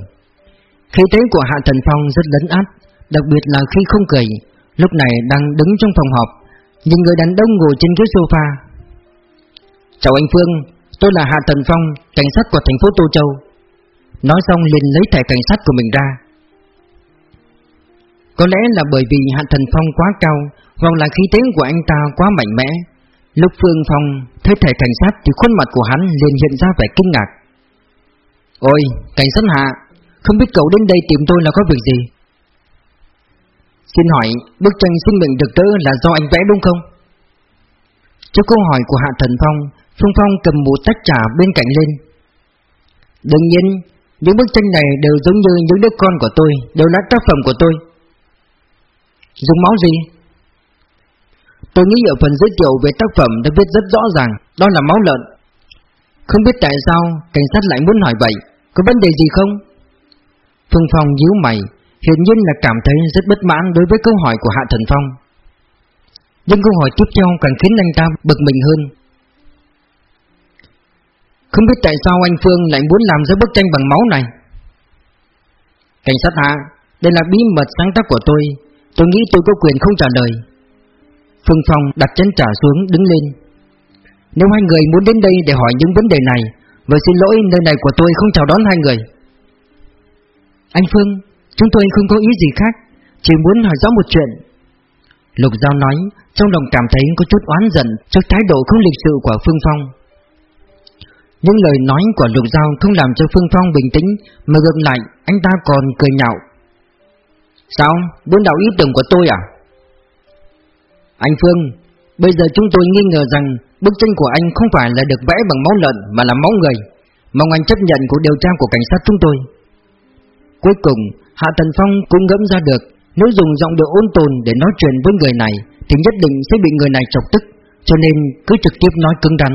Khí thế của Hạ Thần Phong rất lấn át, đặc biệt là khi không cười, lúc này đang đứng trong phòng họp, nhìn người đàn ông ngồi trên ghế sofa. Chào anh Phương, tôi là Hạ Thần Phong, cảnh sát của thành phố Tô Châu. Nói xong liền lấy thẻ cảnh sát của mình ra. Có lẽ là bởi vì Hạ Thần Phong quá cao, hoặc là khí thế của anh ta quá mạnh mẽ. Lúc Phương Phong thấy thẻ cảnh sát thì khuôn mặt của hắn liền hiện ra vẻ kinh ngạc. Ôi, cảnh sát Hạ, không biết cậu đến đây tìm tôi là có việc gì? Xin hỏi, bức tranh sinh mệnh thực tế là do anh vẽ đúng không? Trước câu hỏi của Hạ Thần Phong, Phương Phong cầm một tách trà bên cạnh lên. Đương nhiên, những bức tranh này đều giống như những đứa con của tôi, đều là tác phẩm của tôi. Dùng máu gì? Tôi nghĩ ở phần giới thiệu về tác phẩm đã viết rất rõ ràng, đó là máu lợn. Không biết tại sao cảnh sát lại muốn hỏi vậy, có vấn đề gì không? Phương Phong nhíu mày, hiển nhiên là cảm thấy rất bất mãn đối với câu hỏi của Hạ Thần Phong. Nhưng câu hỏi tiếp theo càng khiến anh ta bực mình hơn. Không biết tại sao anh Phương lại muốn làm ra bức tranh bằng máu này. Cảnh sát hạ, đây là bí mật sáng tác của tôi, tôi nghĩ tôi có quyền không trả lời. Phương Phong đặt chân trả xuống đứng lên. Nếu hai người muốn đến đây để hỏi những vấn đề này, vậy xin lỗi nơi này của tôi không chào đón hai người. Anh Phương, chúng tôi không có ý gì khác, chỉ muốn hỏi rõ một chuyện. Lục Giao nói, trong lòng cảm thấy có chút oán giận trước thái độ không lịch sự của Phương Phong. Những lời nói của Lục Giao không làm cho Phương Phong bình tĩnh, mà ngược lại, anh ta còn cười nhạo. Sao? Muốn đạo ý tưởng của tôi à? Anh Phương, bây giờ chúng tôi nghi ngờ rằng bức tranh của anh không phải là được vẽ bằng máu lợn mà là máu người. Mong anh chấp nhận cuộc điều tra của cảnh sát chúng tôi. Cuối cùng, Hạ Tần Phong cũng ngẫm ra được, nếu dùng giọng điệu ôn tồn để nói chuyện với người này, thì nhất định sẽ bị người này chọc tức, cho nên cứ trực tiếp nói cứng rắn.